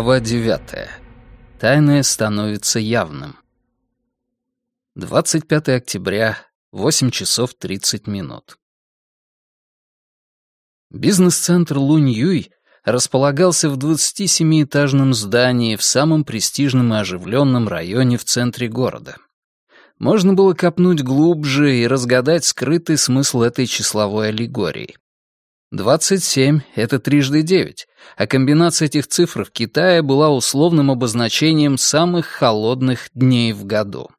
Глава девятая. Тайное становится явным. 25 октября, 8 часов 30 минут. Бизнес-центр Лунь-Юй располагался в 27-этажном здании в самом престижном и оживленном районе в центре города. Можно было копнуть глубже и разгадать скрытый смысл этой числовой аллегории. 27 — это трижды 9, а комбинация этих цифр в Китае была условным обозначением самых холодных дней в году.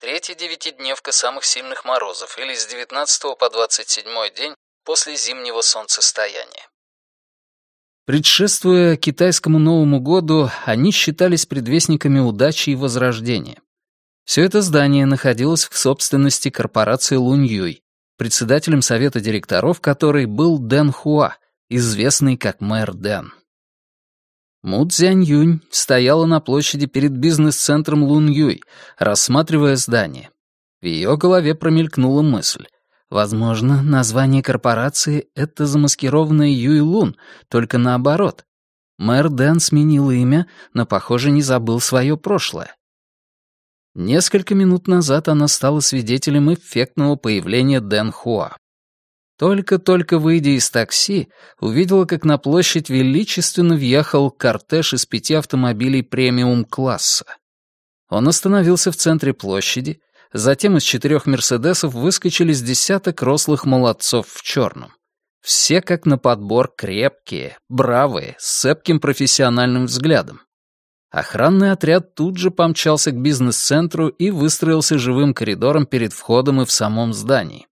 Третья девятидневка самых сильных морозов или с 19 по 27 день после зимнего солнцестояния. Предшествуя китайскому Новому году, они считались предвестниками удачи и возрождения. Все это здание находилось в собственности корпорации Луньюй, председателем совета директоров которой был Дэн Хуа, известный как мэр Дэн. Му Цзянь-Юнь стояла на площади перед бизнес-центром Лун-Юй, рассматривая здание. В ее голове промелькнула мысль. Возможно, название корпорации — это замаскированная Юй-Лун, только наоборот. Мэр Дэн сменил имя, но, похоже, не забыл свое прошлое. Несколько минут назад она стала свидетелем эффектного появления Дэн Хуа. Только-только выйдя из такси, увидела, как на площадь величественно въехал кортеж из пяти автомобилей премиум-класса. Он остановился в центре площади, затем из четырех «Мерседесов» выскочили с десяток рослых молодцов в черном. Все как на подбор крепкие, бравые, с цепким профессиональным взглядом. Охранный отряд тут же помчался к бизнес-центру и выстроился живым коридором перед входом и в самом здании.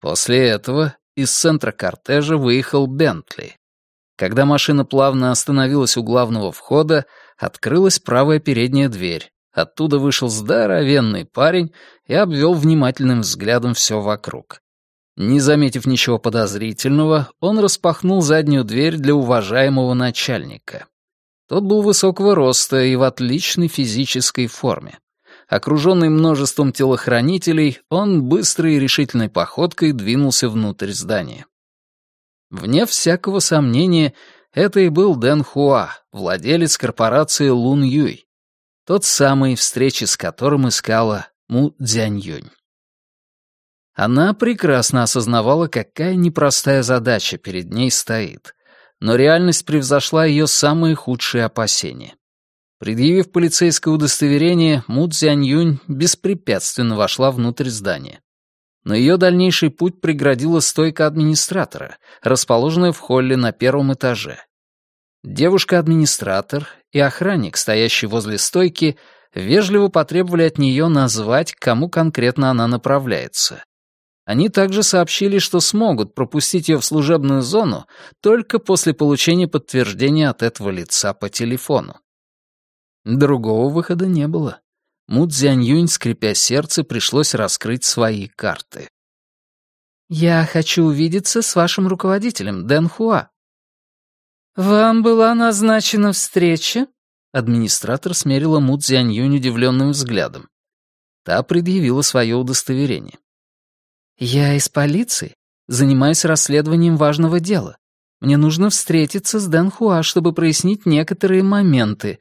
После этого из центра кортежа выехал Бентли. Когда машина плавно остановилась у главного входа, открылась правая передняя дверь. Оттуда вышел здоровенный парень и обвел внимательным взглядом все вокруг. Не заметив ничего подозрительного, он распахнул заднюю дверь для уважаемого начальника. Тот был высокого роста и в отличной физической форме. Окруженный множеством телохранителей, он быстрой и решительной походкой двинулся внутрь здания. Вне всякого сомнения, это и был Дэн Хуа, владелец корпорации Лун Юй, тот самый, встречи с которым искала Му Цзянь Юнь. Она прекрасно осознавала, какая непростая задача перед ней стоит, но реальность превзошла ее самые худшие опасения. Предъявив полицейское удостоверение, Му Цзянь-Юнь беспрепятственно вошла внутрь здания. Но ее дальнейший путь преградила стойка администратора, расположенная в холле на первом этаже. Девушка-администратор и охранник, стоящий возле стойки, вежливо потребовали от нее назвать, к кому конкретно она направляется. Они также сообщили, что смогут пропустить ее в служебную зону только после получения подтверждения от этого лица по телефону. Другого выхода не было. Му Цзянь-Юнь, скрипя сердце, пришлось раскрыть свои карты. «Я хочу увидеться с вашим руководителем, Дэн Хуа». «Вам была назначена встреча?» Администратор смерила Му Цзянь-Юнь удивленным взглядом. Та предъявила свое удостоверение. «Я из полиции. Занимаюсь расследованием важного дела. Мне нужно встретиться с Дэн Хуа, чтобы прояснить некоторые моменты»,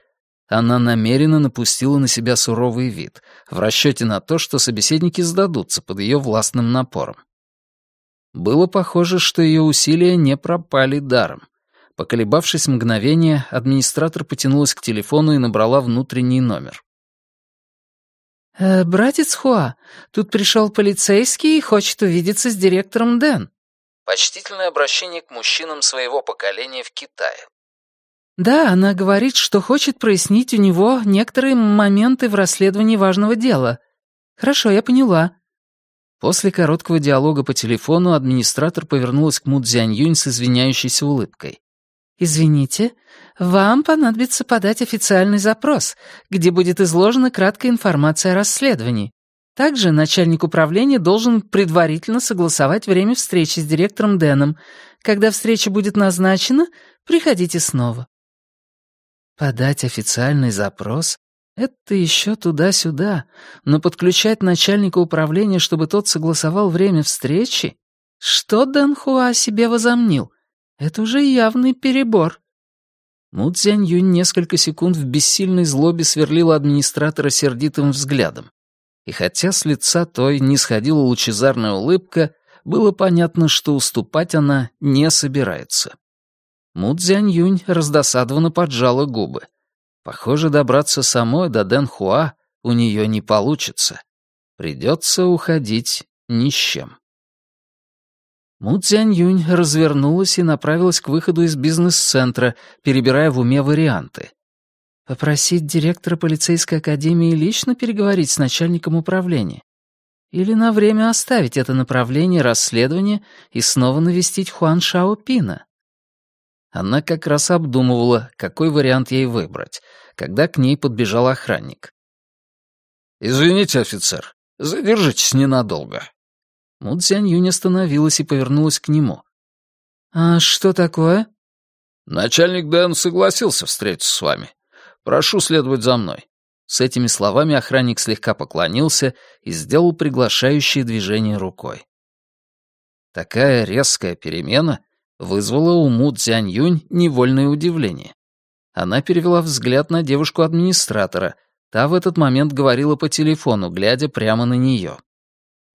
она намеренно напустила на себя суровый вид, в расчете на то, что собеседники сдадутся под ее властным напором. Было похоже, что ее усилия не пропали даром. Поколебавшись мгновение, администратор потянулась к телефону и набрала внутренний номер. «Э, «Братец Хуа, тут пришел полицейский и хочет увидеться с директором Дэн». Почтительное обращение к мужчинам своего поколения в Китае. Да, она говорит, что хочет прояснить у него некоторые моменты в расследовании важного дела. Хорошо, я поняла. После короткого диалога по телефону администратор повернулась к Му Цзянь с извиняющейся улыбкой. «Извините, вам понадобится подать официальный запрос, где будет изложена краткая информация о расследовании. Также начальник управления должен предварительно согласовать время встречи с директором Дэном. Когда встреча будет назначена, приходите снова. Подать официальный запрос — это еще туда-сюда, но подключать начальника управления, чтобы тот согласовал время встречи? Что Дэн Хуа себе возомнил? Это уже явный перебор. Му Цзянь Юнь несколько секунд в бессильной злобе сверлила администратора сердитым взглядом. И хотя с лица той не сходила лучезарная улыбка, было понятно, что уступать она не собирается. Му Цзянь Юнь раздосадованно поджала губы. Похоже, добраться самой до Дэн Хуа у нее не получится. Придется уходить ни с чем. Му Цзянь Юнь развернулась и направилась к выходу из бизнес-центра, перебирая в уме варианты. Попросить директора полицейской академии лично переговорить с начальником управления? Или на время оставить это направление расследования и снова навестить Хуан Шаопина? Она как раз обдумывала, какой вариант ей выбрать, когда к ней подбежал охранник. «Извините, офицер, задержитесь ненадолго». Му Цзянь Юнь остановилась и повернулась к нему. «А что такое?» «Начальник Дэн согласился встретиться с вами. Прошу следовать за мной». С этими словами охранник слегка поклонился и сделал приглашающее движение рукой. Такая резкая перемена вызвала у Му Цзянь-Юнь невольное удивление. Она перевела взгляд на девушку-администратора. Та в этот момент говорила по телефону, глядя прямо на нее.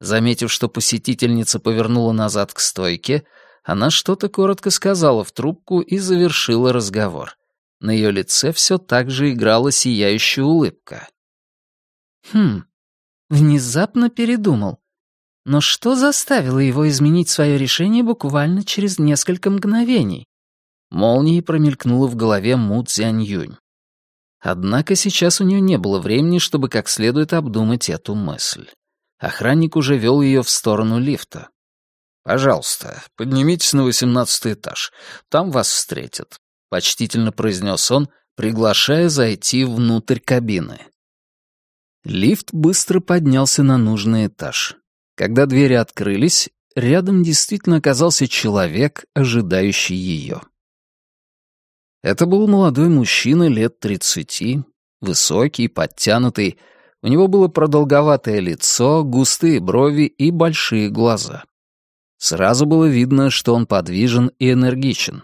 Заметив, что посетительница повернула назад к стойке, она что-то коротко сказала в трубку и завершила разговор. На ее лице все так же играла сияющая улыбка. Хм, внезапно передумал. Но что заставило его изменить свое решение буквально через несколько мгновений? Молнией промелькнула в голове Му Цзянь Юнь. Однако сейчас у нее не было времени, чтобы как следует обдумать эту мысль. Охранник уже вел ее в сторону лифта. «Пожалуйста, поднимитесь на восемнадцатый этаж. Там вас встретят. — почтительно произнес он, приглашая зайти внутрь кабины. Лифт быстро поднялся на нужный этаж. Когда двери открылись, рядом действительно оказался человек, ожидающий ее. Это был молодой мужчина лет тридцати, высокий, подтянутый. У него было продолговатое лицо, густые брови и большие глаза. Сразу было видно, что он подвижен и энергичен.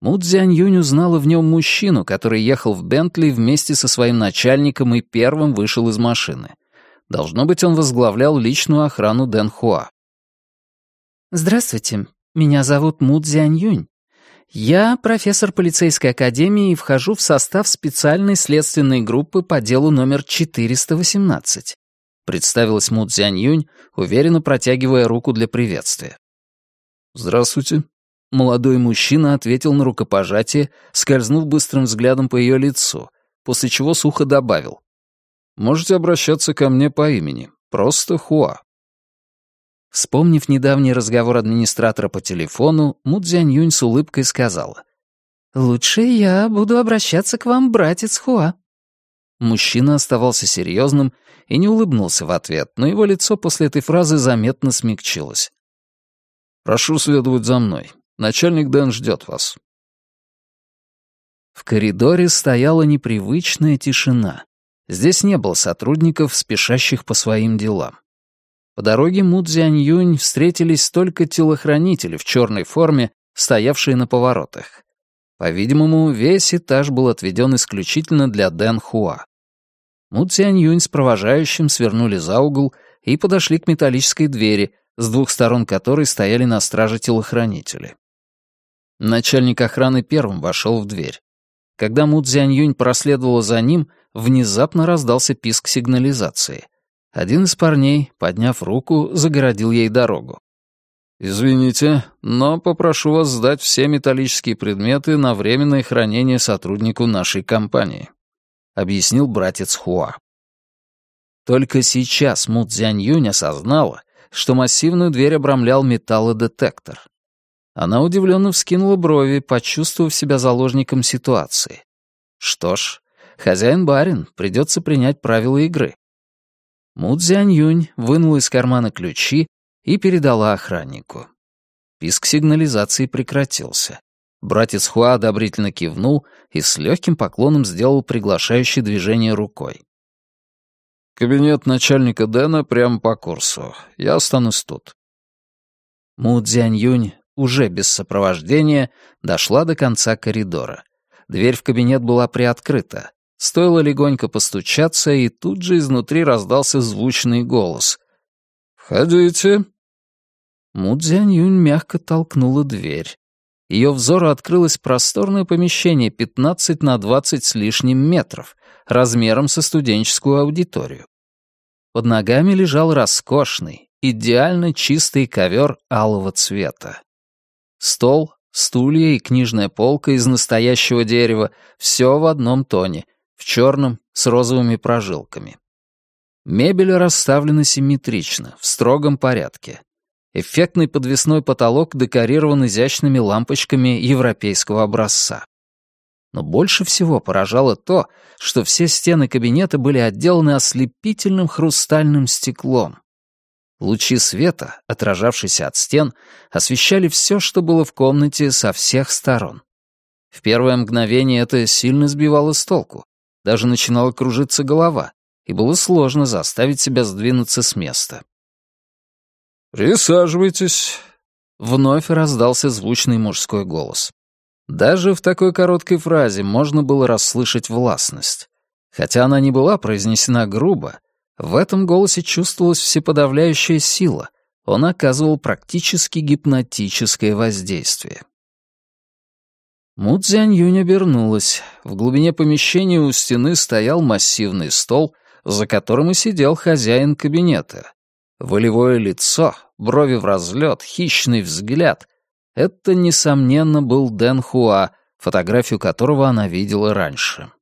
Му Юнь узнала в нем мужчину, который ехал в Бентли вместе со своим начальником и первым вышел из машины. Должно быть, он возглавлял личную охрану Дэн Хуа. «Здравствуйте, меня зовут Му Юнь. Я профессор полицейской академии и вхожу в состав специальной следственной группы по делу номер 418», представилась Му Цзянь Юнь, уверенно протягивая руку для приветствия. «Здравствуйте», Молодой мужчина ответил на рукопожатие, скользнув быстрым взглядом по ее лицу, после чего сухо добавил. «Можете обращаться ко мне по имени. Просто Хуа». Вспомнив недавний разговор администратора по телефону, Му Цзянь с улыбкой сказала. «Лучше я буду обращаться к вам, братец Хуа». Мужчина оставался серьезным и не улыбнулся в ответ, но его лицо после этой фразы заметно смягчилось. «Прошу следовать за мной. Начальник Дэн ждет вас». В коридоре стояла непривычная тишина. Здесь не было сотрудников, спешащих по своим делам. По дороге Му Цзянь встретились только телохранители в черной форме, стоявшие на поворотах. По-видимому, весь этаж был отведен исключительно для Дэн Хуа. Му Цзянь с провожающим свернули за угол и подошли к металлической двери, с двух сторон которой стояли на страже телохранители. Начальник охраны первым вошел в дверь. Когда Му Цзянь проследовала за ним, внезапно раздался писк сигнализации. Один из парней, подняв руку, загородил ей дорогу. «Извините, но попрошу вас сдать все металлические предметы на временное хранение сотруднику нашей компании», — объяснил братец Хуа. Только сейчас Му Цзянь осознала, что массивную дверь обрамлял металлодетектор. Она удивленно вскинула брови, почувствовав себя заложником ситуации. Что ж, хозяин-барин, придется принять правила игры. Му Цзянь-Юнь вынула из кармана ключи и передала охраннику. Писк сигнализации прекратился. Братец Хуа одобрительно кивнул и с легким поклоном сделал приглашающее движение рукой. «Кабинет начальника Дэна прямо по курсу. Я останусь тут». Му Цзянь-Юнь уже без сопровождения, дошла до конца коридора. Дверь в кабинет была приоткрыта. Стоило легонько постучаться, и тут же изнутри раздался звучный голос. «Входите». Му Цзянь-Юнь мягко толкнула дверь. Ее взору открылось просторное помещение 15 на 20 с лишним метров, размером со студенческую аудиторию. Под ногами лежал роскошный, идеально чистый ковер алого цвета. Стол, стулья и книжная полка из настоящего дерева — все в одном тоне, в черном, с розовыми прожилками. Мебель расставлена симметрично, в строгом порядке. Эффектный подвесной потолок декорирован изящными лампочками европейского образца. Но больше всего поражало то, что все стены кабинета были отделаны ослепительным хрустальным стеклом. Лучи света, отражавшиеся от стен, освещали все, что было в комнате со всех сторон. В первое мгновение это сильно сбивало с толку. Даже начинала кружиться голова, и было сложно заставить себя сдвинуться с места. «Присаживайтесь», — вновь раздался звучный мужской голос. Даже в такой короткой фразе можно было расслышать властность. Хотя она не была произнесена грубо, в этом голосе чувствовалась всеподавляющая сила. Он оказывал практически гипнотическое воздействие. Му Цзянь-Юнь обернулась. В глубине помещения у стены стоял массивный стол, за которым и сидел хозяин кабинета, Волевое лицо, брови в разлет, хищный взгляд — это, несомненно, был Дэн Хуа, фотографию которого она видела раньше.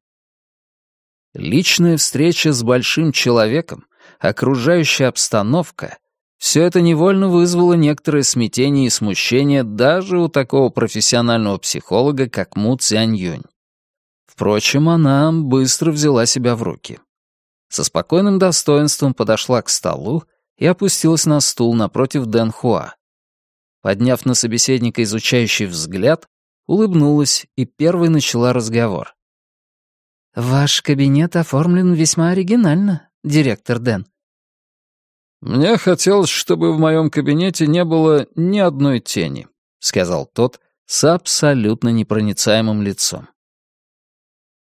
Личная встреча с большим человеком, окружающая обстановка — все это невольно вызвало некоторое смятение и смущение даже у такого профессионального психолога, как Му Цянь Юнь. Впрочем, она быстро взяла себя в руки. Со спокойным достоинством подошла к столу и опустилась на стул напротив Дэн Хуа. Подняв на собеседника изучающий взгляд, улыбнулась и первой начала разговор. «Ваш кабинет оформлен весьма оригинально, директор Дэн». «Мне хотелось, чтобы в моем кабинете не было ни одной тени», — сказал тот с абсолютно непроницаемым лицом.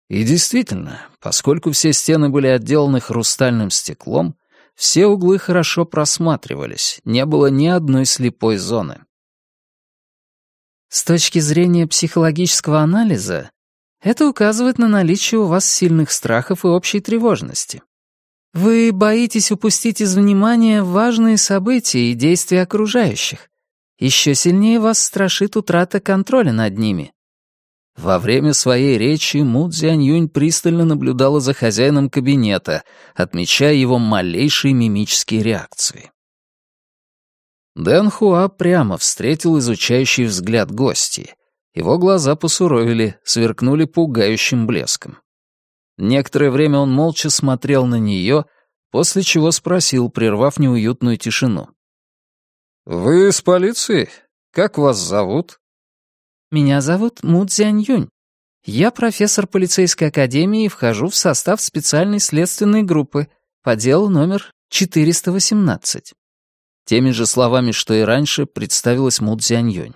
И действительно, поскольку все стены были отделаны хрустальным стеклом, все углы хорошо просматривались, не было ни одной слепой зоны. С точки зрения психологического анализа, это указывает на наличие у вас сильных страхов и общей тревожности. Вы боитесь упустить из внимания важные события и действия окружающих. Еще сильнее вас страшит утрата контроля над ними. Во время своей речи Му Цзянь-Юнь пристально наблюдала за хозяином кабинета, отмечая его малейшие мимические реакции. Дэн Хуа прямо встретил изучающий взгляд гостей. Его глаза посуровили, сверкнули пугающим блеском. Некоторое время он молча смотрел на нее, после чего спросил, прервав неуютную тишину. «Вы из полиции? Как вас зовут?» Меня зовут Му Цзянь Юнь. Я профессор полицейской академии и вхожу в состав специальной следственной группы по делу номер 418». Теми же словами, что и раньше, представилась Му Цзянь Юнь.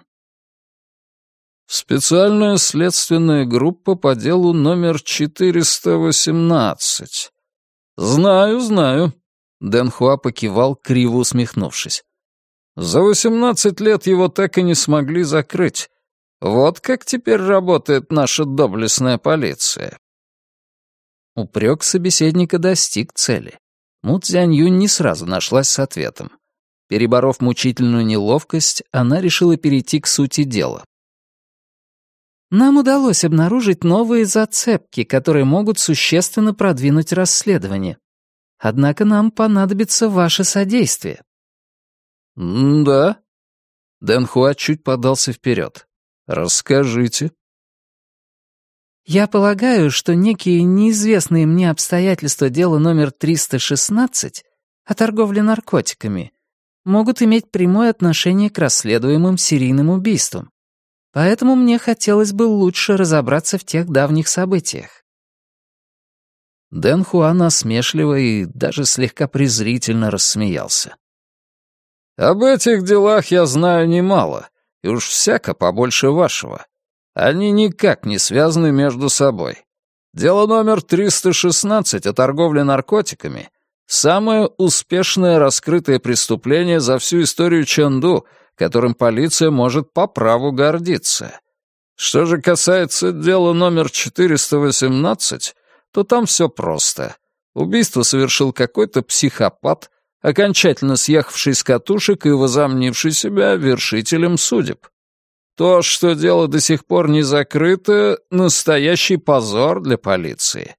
«Специальная следственная группа по делу номер 418. Знаю, знаю». Дэн Хуа покивал, криво усмехнувшись. «За 18 лет его так и не смогли закрыть. Вот как теперь работает наша доблестная полиция. Упрек собеседника достиг цели. Му Цзянь-Юнь не сразу нашлась с ответом. Переборов мучительную неловкость, она решила перейти к сути дела. «Нам удалось обнаружить новые зацепки, которые могут существенно продвинуть расследование. Однако нам понадобится ваше содействие». «Да?» Дэн Хуа чуть подался вперед. Расскажите. Я полагаю, что некие неизвестные мне обстоятельства дела номер 316 о торговле наркотиками могут иметь прямое отношение к расследуемым серийным убийствам. Поэтому мне хотелось бы лучше разобраться в тех давних событиях. Дэн Хуан насмешливо и даже слегка презрительно рассмеялся. «Об этих делах я знаю немало, и уж всяко побольше вашего. Они никак не связаны между собой. Дело номер 316 о торговле наркотиками — самое успешное раскрытое преступление за всю историю Чэнду, которым полиция может по праву гордиться. Что же касается дела номер 418, то там все просто. Убийство совершил какой-то психопат, окончательно съехавший с катушек и возомнивший себя вершителем судеб. То, что дело до сих пор не закрыто, настоящий позор для полиции.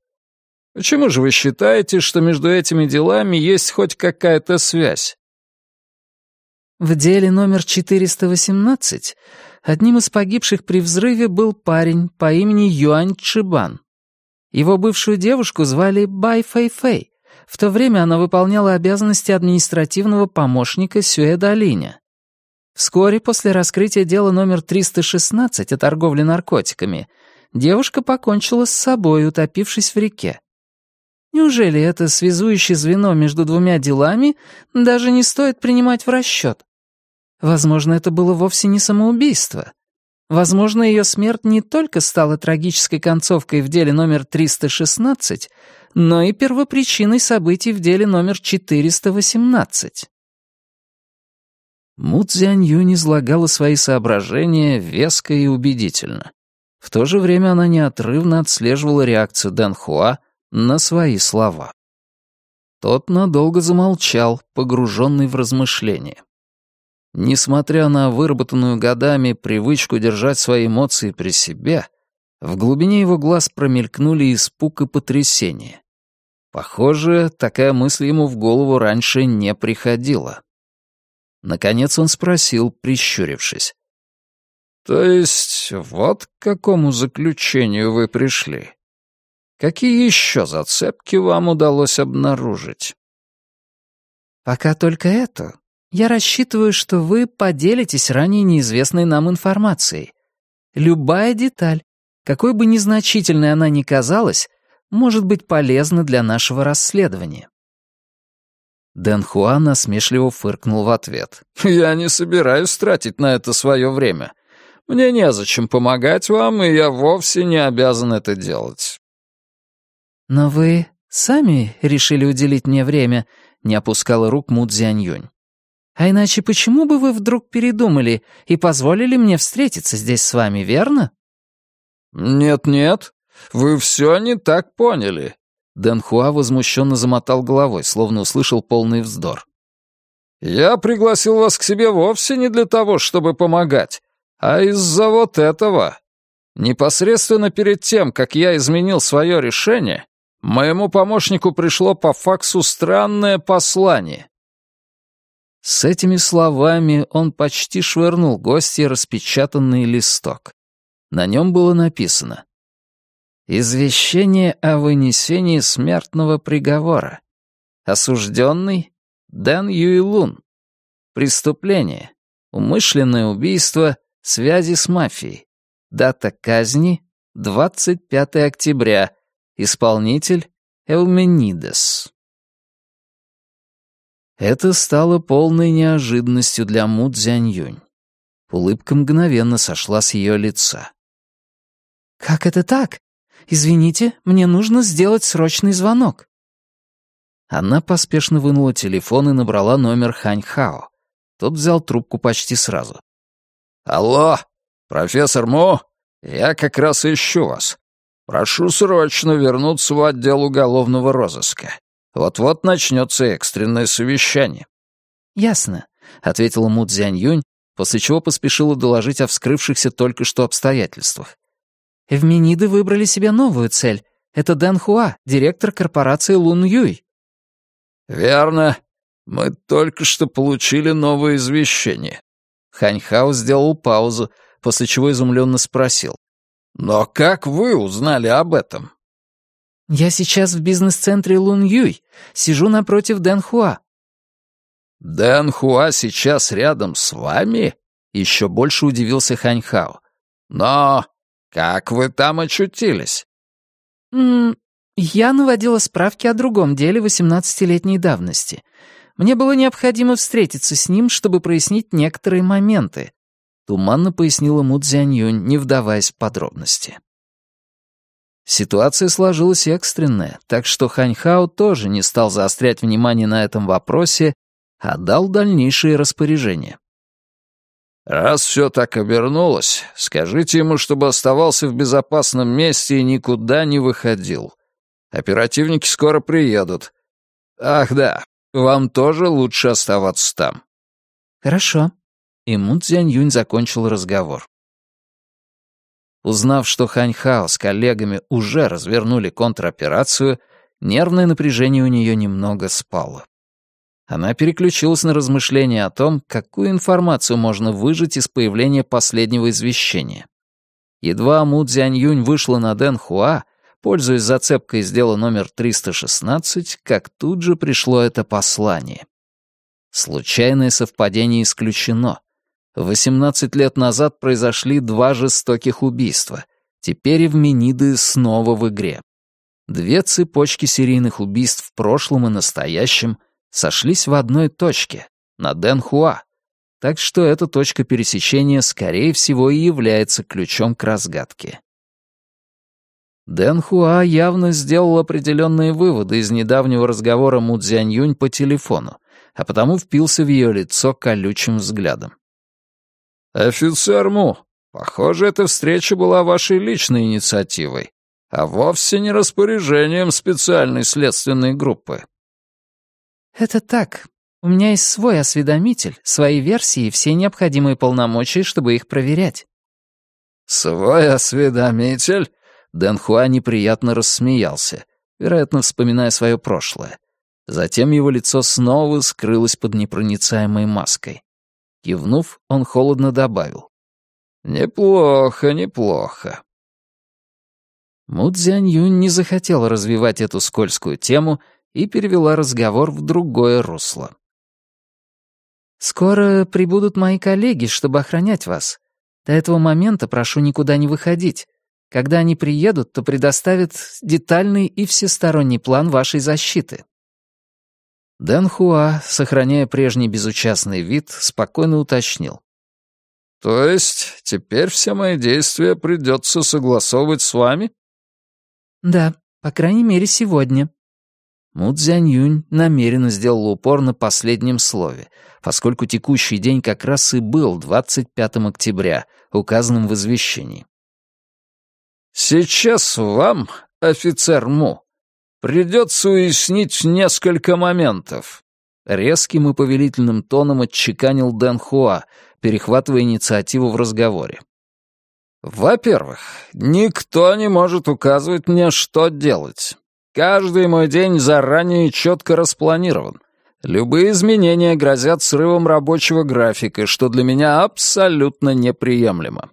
Почему же вы считаете, что между этими делами есть хоть какая-то связь? В деле номер 418 одним из погибших при взрыве был парень по имени Юань Чибан. Его бывшую девушку звали Бай Фэй Фэй. В то время она выполняла обязанности административного помощника Сюэ Долиня. Вскоре после раскрытия дела номер 316 о торговле наркотиками девушка покончила с собой, утопившись в реке. Неужели это связующее звено между двумя делами даже не стоит принимать в расчет? Возможно, это было вовсе не самоубийство. Возможно, ее смерть не только стала трагической концовкой в деле номер 316, но и первопричиной событий в деле номер 418. Му Цзянь-Юнь излагала свои соображения веско и убедительно. В то же время она неотрывно отслеживала реакцию Дэн Хуа на свои слова. Тот надолго замолчал, погруженный в размышления. Несмотря на выработанную годами привычку держать свои эмоции при себе, в глубине его глаз промелькнули испуг и потрясение. Похоже, такая мысль ему в голову раньше не приходила. Наконец он спросил, прищурившись. «То есть вот к какому заключению вы пришли? Какие еще зацепки вам удалось обнаружить?» «Пока только это. Я рассчитываю, что вы поделитесь ранее неизвестной нам информацией. Любая деталь, какой бы незначительной она ни казалась, может быть полезна для нашего расследования. Дэн Хуан насмешливо фыркнул в ответ. «Я не собираюсь тратить на это свое время. Мне незачем помогать вам, и я вовсе не обязан это делать». «Но вы сами решили уделить мне время», — не опускала рук Му Цзяньюнь. «А иначе почему бы вы вдруг передумали и позволили мне встретиться здесь с вами, верно?» «Нет-нет, вы все не так поняли. Дэн Хуа возмущенно замотал головой, словно услышал полный вздор. «Я пригласил вас к себе вовсе не для того, чтобы помогать, а из-за вот этого. Непосредственно перед тем, как я изменил свое решение, моему помощнику пришло по факсу странное послание». С этими словами он почти швырнул гостя распечатанный листок. На нем было написано Извещение о вынесении смертного приговора. Осужденный Дэн Юйлун. Преступление. Умышленное убийство. Связи с мафией. Дата казни 25 октября. Исполнитель Элменидес. Это стало полной неожиданностью для Му Цзяньюнь. Улыбка мгновенно сошла с ее лица. «Как это так? «Извините, мне нужно сделать срочный звонок». Она поспешно вынула телефон и набрала номер Хань Хао. Тот взял трубку почти сразу. «Алло, профессор Мо, я как раз ищу вас. Прошу срочно вернуться в отдел уголовного розыска. Вот-вот начнется экстренное совещание». «Ясно», — ответила Му Цзянь Юнь, после чего поспешила доложить о вскрывшихся только что обстоятельствах. Эвмениды выбрали себе новую цель. Это Дэн Хуа, директор корпорации Лун Юй. «Верно. Мы только что получили новое извещение». Хань Хао сделал паузу, после чего изумленно спросил. «Но как вы узнали об этом?» «Я сейчас в бизнес-центре Лун Юй. Сижу напротив Дэн Хуа». «Дэн Хуа сейчас рядом с вами?» Еще больше удивился Хань Хао. «Но «Как вы там очутились?» «М -м, «Я наводила справки о другом деле 18-летней давности. Мне было необходимо встретиться с ним, чтобы прояснить некоторые моменты. туманно пояснила Му Цзяньюнь, не вдаваясь в подробности. Ситуация сложилась экстренная, так что Ханьхао тоже не стал заострять внимание на этом вопросе, а дал дальнейшие распоряжения. «Раз все так обернулось, скажите ему, чтобы оставался в безопасном месте и никуда не выходил. Оперативники скоро приедут. Ах да, вам тоже лучше оставаться там». «Хорошо». И Му Цзянь-Юнь закончил разговор. Узнав, что Ханьхао с коллегами уже развернули контроперацию, нервное напряжение у нее немного спало. Она переключилась на размышления о том, какую информацию можно выжать из появления последнего извещения. Едва Му Цзянь-Юнь вышла на Дэн Хуа, пользуясь зацепкой из дела номер 316, как тут же пришло это послание. Случайное совпадение исключено. 18 лет назад произошли два жестоких убийства. Теперь Эвмениды снова в игре. Две цепочки серийных убийств в прошлом и настоящем сошлись в одной точке, на Дэнхуа. Так что эта точка пересечения, скорее всего, и является ключом к разгадке. Дэн Хуа явно сделал определенные выводы из недавнего разговора Му Цзянь по телефону, а потому впился в ее лицо колючим взглядом. «Офицер Му, похоже, эта встреча была вашей личной инициативой, а вовсе не распоряжением специальной следственной группы». «Это так. У меня есть свой осведомитель, свои версии и все необходимые полномочия, чтобы их проверять». «Свой осведомитель?» Дэн Хуа неприятно рассмеялся, вероятно, вспоминая свое прошлое. Затем его лицо снова скрылось под непроницаемой маской. Кивнув, он холодно добавил. «Неплохо, неплохо». Му Цзянь-Юнь не захотела развивать эту скользкую тему и перевела разговор в другое русло. «Скоро прибудут мои коллеги, чтобы охранять вас. До этого момента прошу никуда не выходить. Когда они приедут, то предоставят детальный и всесторонний план вашей защиты. Дэн Хуа, сохраняя прежний безучастный вид, спокойно уточнил. «То есть теперь все мои действия придется согласовывать с вами?» «Да, по крайней мере, сегодня». Му Цзянь-Юнь намеренно сделал упор на последнем слове, поскольку текущий день как раз и был 25 октября, указанным в извещении. «Сейчас вам, офицер Му, Придется уяснить несколько моментов. Резким и повелительным тоном отчеканил Дэн Хуа, перехватывая инициативу в разговоре. Во-первых, никто не может указывать мне, что делать. Каждый мой день заранее четко распланирован. Любые изменения грозят срывом рабочего графика, что для меня абсолютно неприемлемо.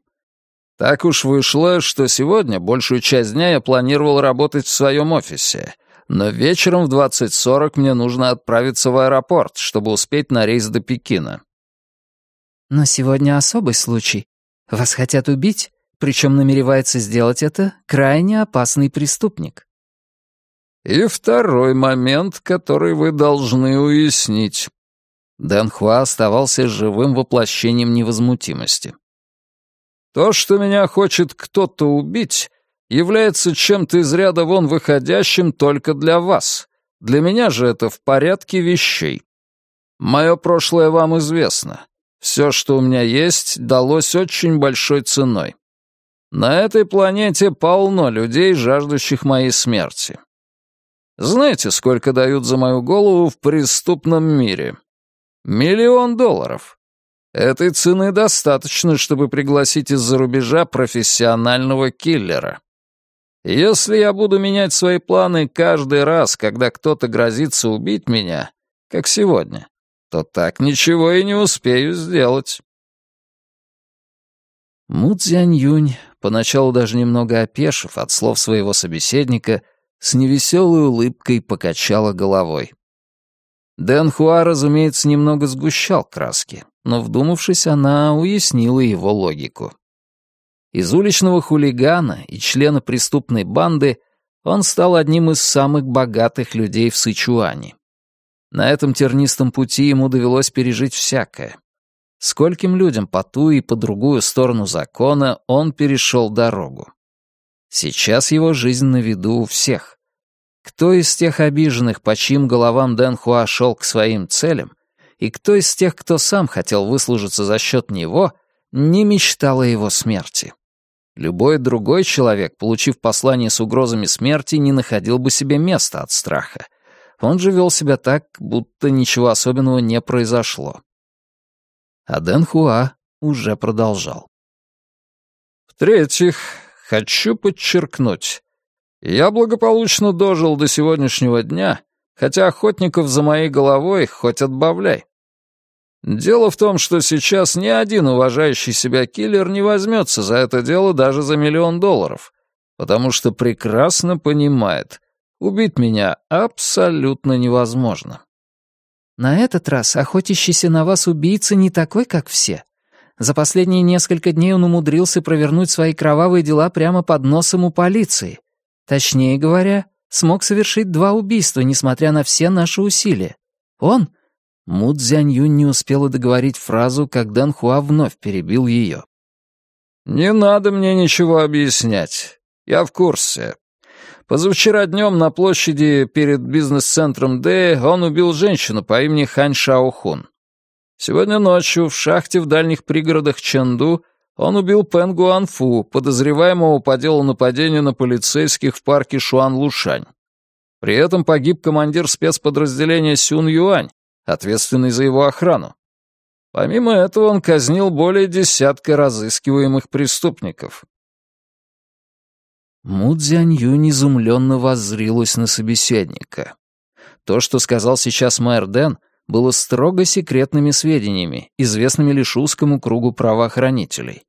Так уж вышло, что сегодня большую часть дня я планировал работать в своем офисе, но вечером в 20.40 мне нужно отправиться в аэропорт, чтобы успеть на рейс до Пекина. Но сегодня особый случай. Вас хотят убить, причем намеревается сделать это крайне опасный преступник. И второй момент, который вы должны уяснить. Дэн Хуа оставался живым воплощением невозмутимости. То, что меня хочет кто-то убить, является чем-то из ряда вон выходящим только для вас. Для меня же это в порядке вещей. Мое прошлое вам известно. Все, что у меня есть, далось очень большой ценой. На этой планете полно людей, жаждущих моей смерти. Знаете, сколько дают за мою голову в преступном мире? Миллион долларов. Этой цены достаточно, чтобы пригласить из-за рубежа профессионального киллера. Если я буду менять свои планы каждый раз, когда кто-то грозится убить меня, как сегодня, то так ничего и не успею сделать. Му Цзянь-Юнь, поначалу даже немного опешив от слов своего собеседника, с невеселой улыбкой покачала головой. Дэн Хуа, разумеется, немного сгущал краски, но, вдумавшись, она уяснила его логику. Из уличного хулигана и члена преступной банды он стал одним из самых богатых людей в Сычуане. На этом тернистом пути ему довелось пережить всякое. Скольким людям по ту и по другую сторону закона он перешел дорогу. Сейчас его жизнь на виду у всех. Кто из тех обиженных, по чьим головам Дэн Хуа шел к своим целям, и кто из тех, кто сам хотел выслужиться за счет него, не мечтал о его смерти. Любой другой человек, получив послание с угрозами смерти, не находил бы себе места от страха. Он же вел себя так, будто ничего особенного не произошло. А Дэн Хуа уже продолжал. В-третьих, хочу подчеркнуть, я благополучно дожил до сегодняшнего дня, хотя охотников за моей головой хоть отбавляй. Дело в том, что сейчас ни один уважающий себя киллер не возьмется за это дело даже за миллион долларов, потому что прекрасно понимает, убить меня абсолютно невозможно. На этот раз охотящийся на вас убийца не такой, как все. За последние несколько дней он умудрился провернуть свои кровавые дела прямо под носом у полиции. Точнее говоря, смог совершить два убийства, несмотря на все наши усилия. Он... Му Цзяньюнь не успела договорить фразу, как Дэн Хуа вновь перебил ее. «Не надо мне ничего объяснять. Я в курсе. Позавчера днем на площади перед бизнес-центром Д он убил женщину по имени Хань Шаохун. Сегодня ночью в шахте в дальних пригородах Чэнду он убил Пен Гуанфу, подозреваемого по делу нападения на полицейских в парке Шуан-Лушань. При этом погиб командир спецподразделения Сюн Юань, ответственный за его охрану. Помимо этого он казнил более десятка разыскиваемых преступников. Му Цзяньюнь изумленно воззрилась на собеседника. То, что сказал сейчас мэр Дэн, было строго секретными сведениями, известными лишь узкому кругу правоохранителей.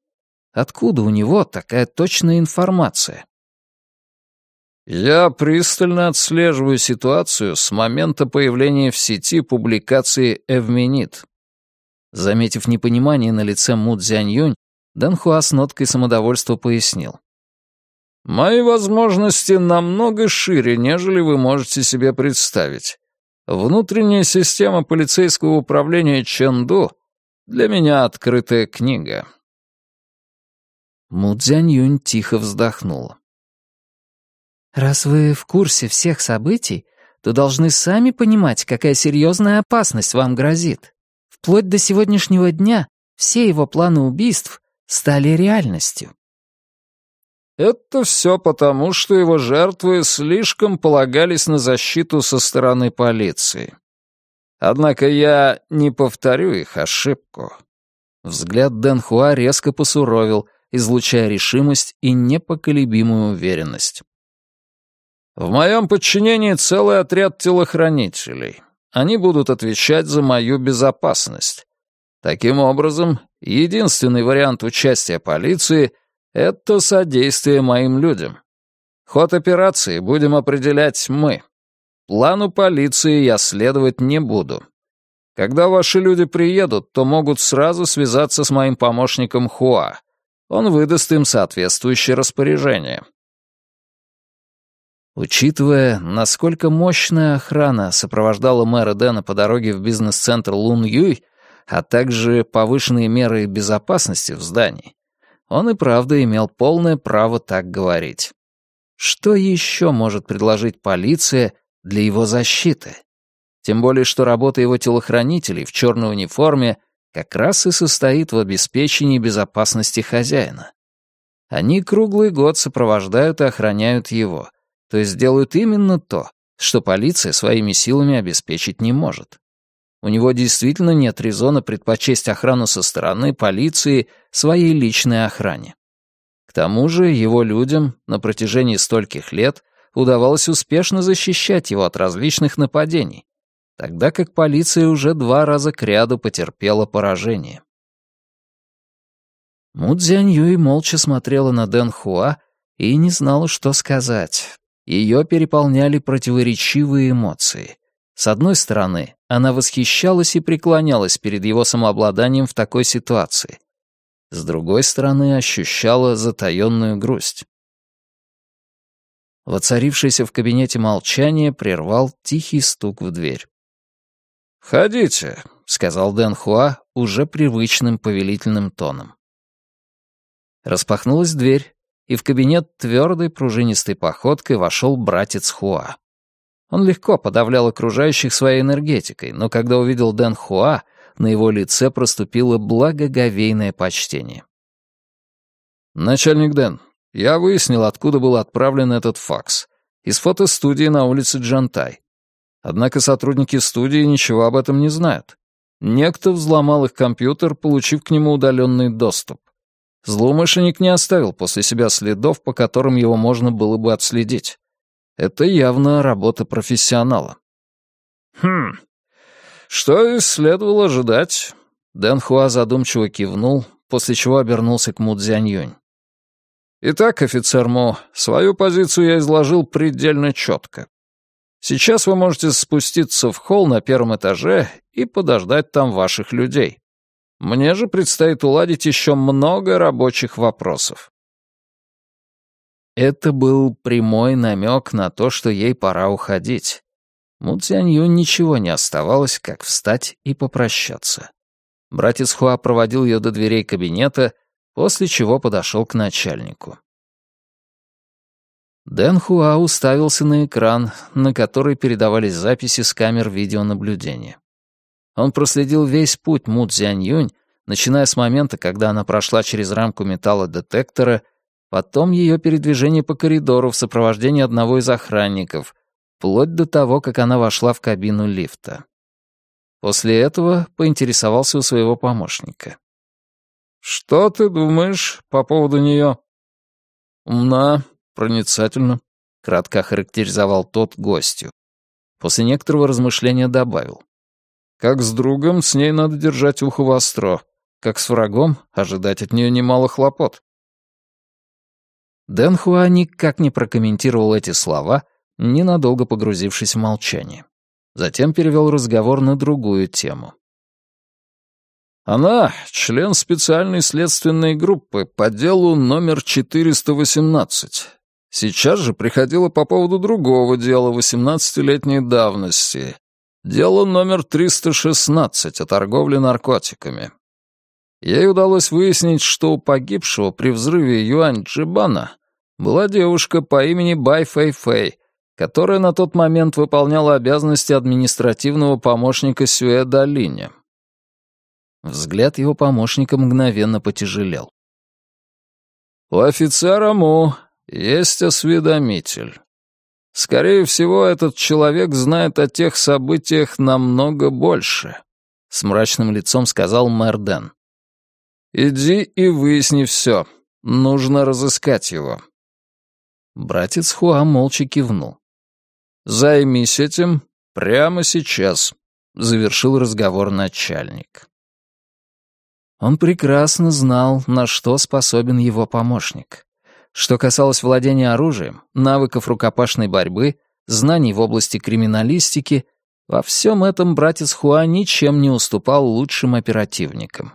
Откуда у него такая точная информация? Я пристально отслеживаю ситуацию с момента появления в сети публикации «Эвменит». Заметив непонимание на лице Му Цзяньюнь, Дэн Хуа с ноткой самодовольства пояснил. Мои возможности намного шире, нежели вы можете себе представить. Внутренняя система полицейского управления Чэнду для меня открытая книга. Му Цзянь тихо вздохнула. «Раз вы в курсе всех событий, то должны сами понимать, какая серьезная опасность вам грозит. Вплоть до сегодняшнего дня все его планы убийств стали реальностью. Это все потому, что его жертвы слишком полагались на защиту со стороны полиции. Однако я не повторю их ошибку. Взгляд Дэн Хуа резко посуровил, излучая решимость и непоколебимую уверенность. В моем подчинении целый отряд телохранителей. Они будут отвечать за мою безопасность. Таким образом, единственный вариант участия полиции — это содействие моим людям. Ход операции будем определять мы. Плану полиции я следовать не буду. Когда ваши люди приедут, то могут сразу связаться с моим помощником Хуа. Он выдаст им соответствующее распоряжение. Учитывая, насколько мощная охрана сопровождала мэра Дэна по дороге в бизнес-центр Лун Юй, а также повышенные меры безопасности в здании, он и правда имел полное право так говорить. Что еще может предложить полиция для его защиты? Тем более, что работа его телохранителей в черной униформе как раз и состоит в обеспечении безопасности хозяина. Они круглый год сопровождают и охраняют его, то есть делают именно то, что полиция своими силами обеспечить не может. У него действительно нет резона предпочесть охрану со стороны полиции своей личной охране. К тому же его людям на протяжении стольких лет удавалось успешно защищать его от различных нападений, тогда как полиция уже два раза кряду потерпела поражение. Му Цзянь молча смотрела на Дэн Хуа и не знала, что сказать. Ее переполняли противоречивые эмоции. С одной стороны, она восхищалась и преклонялась перед его самообладанием в такой ситуации. С другой стороны, ощущала затаённую грусть. Воцарившееся в кабинете молчание прервал тихий стук в дверь. «Входите, сказал Дэн Хуа уже привычным повелительным тоном. Распахнулась дверь, и в кабинет твердой пружинистой походкой вошел братец Хуа. Он легко подавлял окружающих своей энергетикой, но когда увидел Дэн Хуа, на его лице проступило благоговейное почтение. «Начальник Дэн, я выяснил, откуда был отправлен этот факс. Из фотостудии на улице Джантай. Однако сотрудники студии ничего об этом не знают. Некто взломал их компьютер, получив к нему удаленный доступ. Злоумышленник не оставил после себя следов, по которым его можно было бы отследить. Это явно работа профессионала. Хм, что и следовало ожидать. Дэн Хуа задумчиво кивнул, после чего обернулся к Му Цзяньюнь. «Итак, офицер Мо, свою позицию я изложил предельно четко. Сейчас вы можете спуститься в холл на первом этаже и подождать там ваших людей. Мне же предстоит уладить еще много рабочих вопросов». Это был прямой намек на то, что ей пора уходить. Му Цянью ничего не оставалось, как встать и попрощаться. Братец Хуа проводил ее до дверей кабинета, после чего подошел к начальнику. Дэн Хуа уставился на экран, на который передавались записи с камер видеонаблюдения. Он проследил весь путь Му Цзянь начиная с момента, когда она прошла через рамку металлодетектора Потом ее передвижение по коридору в сопровождении одного из охранников, вплоть до того, как она вошла в кабину лифта. После этого поинтересовался у своего помощника. «Что ты думаешь по поводу нее?» «Умна, проницательна», — кратко охарактеризовал тот гостю. После некоторого размышления добавил. «Как с другом, с ней надо держать ухо востро. Как с врагом, ожидать от нее немало хлопот». Дэн Хуа никак не прокомментировал эти слова, ненадолго погрузившись в молчание. Затем перевел разговор на другую тему. Она — член специальной следственной группы по делу номер 418. Сейчас же приходила по поводу другого дела 18-летней давности. Дело номер 316 о торговле наркотиками. Ей удалось выяснить, что у погибшего при взрыве Юань Джибана была девушка по имени Бай Фэй Фэй, которая на тот момент выполняла обязанности административного помощника Сюэ Долине. Взгляд его помощника мгновенно потяжелел. «У офицера Му есть осведомитель. Скорее всего, этот человек знает о тех событиях намного больше», — с мрачным лицом сказал мэр Дэн. «Иди и выясни все. Нужно разыскать его». Братец Хуа молча кивнул. «Займись этим прямо сейчас», — завершил разговор начальник. Он прекрасно знал, на что способен его помощник. Что касалось владения оружием, навыков рукопашной борьбы, знаний в области криминалистики, во всем этом братец Хуа ничем не уступал лучшим оперативникам.